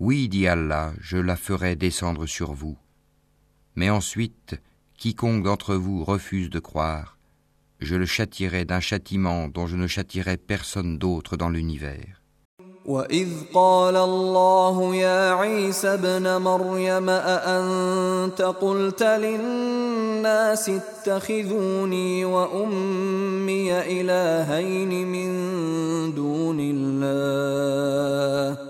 Oui, dit Allah, je la ferai descendre sur vous. Mais ensuite, quiconque d'entre vous refuse de croire, je le châtierai d'un châtiment dont je ne châtierai personne d'autre dans l'univers. وإذ قال الله يا عيسى ابن مريم أأنت قلت للناس اتخذوني وأمي إلهين من دون الله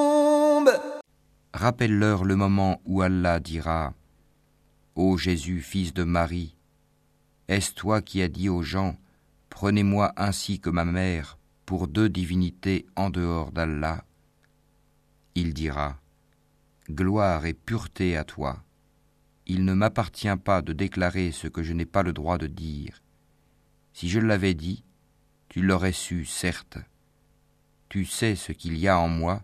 Rappelle-leur le moment où Allah dira Ô Jésus, fils de Marie, est-ce toi qui as dit aux gens Prenez-moi ainsi que ma mère pour deux divinités en dehors d'Allah? Il dira Gloire et pureté à toi. Il ne m'appartient pas de déclarer ce que je n'ai pas le droit de dire. Si je l'avais dit, tu l'aurais su, certes. Tu sais ce qu'il y a en moi,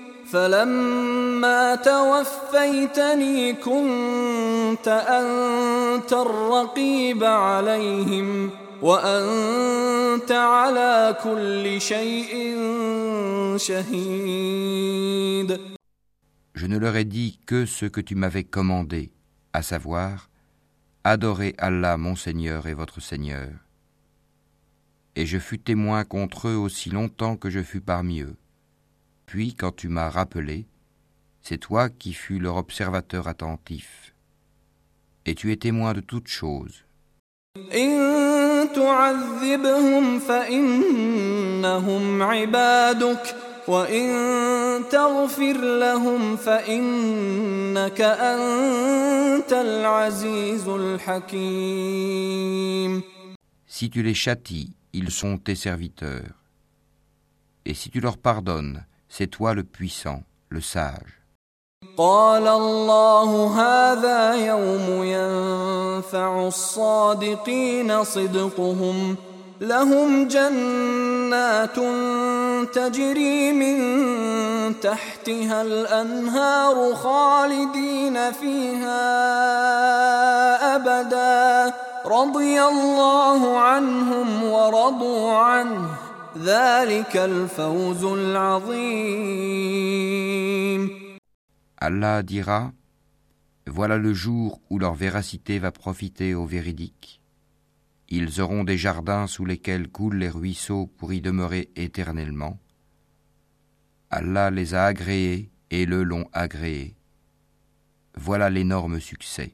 فلما توفيتني كنت أنت الرقيب عليهم ۖ Je ne leur ai dit que ce que tu m'avais commandé, à savoir, adorez Allah mon Seigneur et votre Seigneur. Et je fus témoin contre eux aussi longtemps que je fus parmi eux. Puis quand tu m'as rappelé, c'est toi qui fus leur observateur attentif. Et tu es témoin de toutes choses. Si tu les châties, ils sont tes serviteurs. Et si tu leur pardonnes, c'est toi le puissant, le sage. قال الله هذا يوم ينفع الصادقين صدقهم. لهم جنات تجري من تحتها الأنهار خالدين فيها أبدا. رضي الله عنهم ورضوا عنه. Allah dira Voilà le jour où leur véracité va profiter aux véridiques. Ils auront des jardins sous lesquels coulent les ruisseaux pour y demeurer éternellement. Allah les a agréés et le l'ont agréé. Voilà l'énorme succès.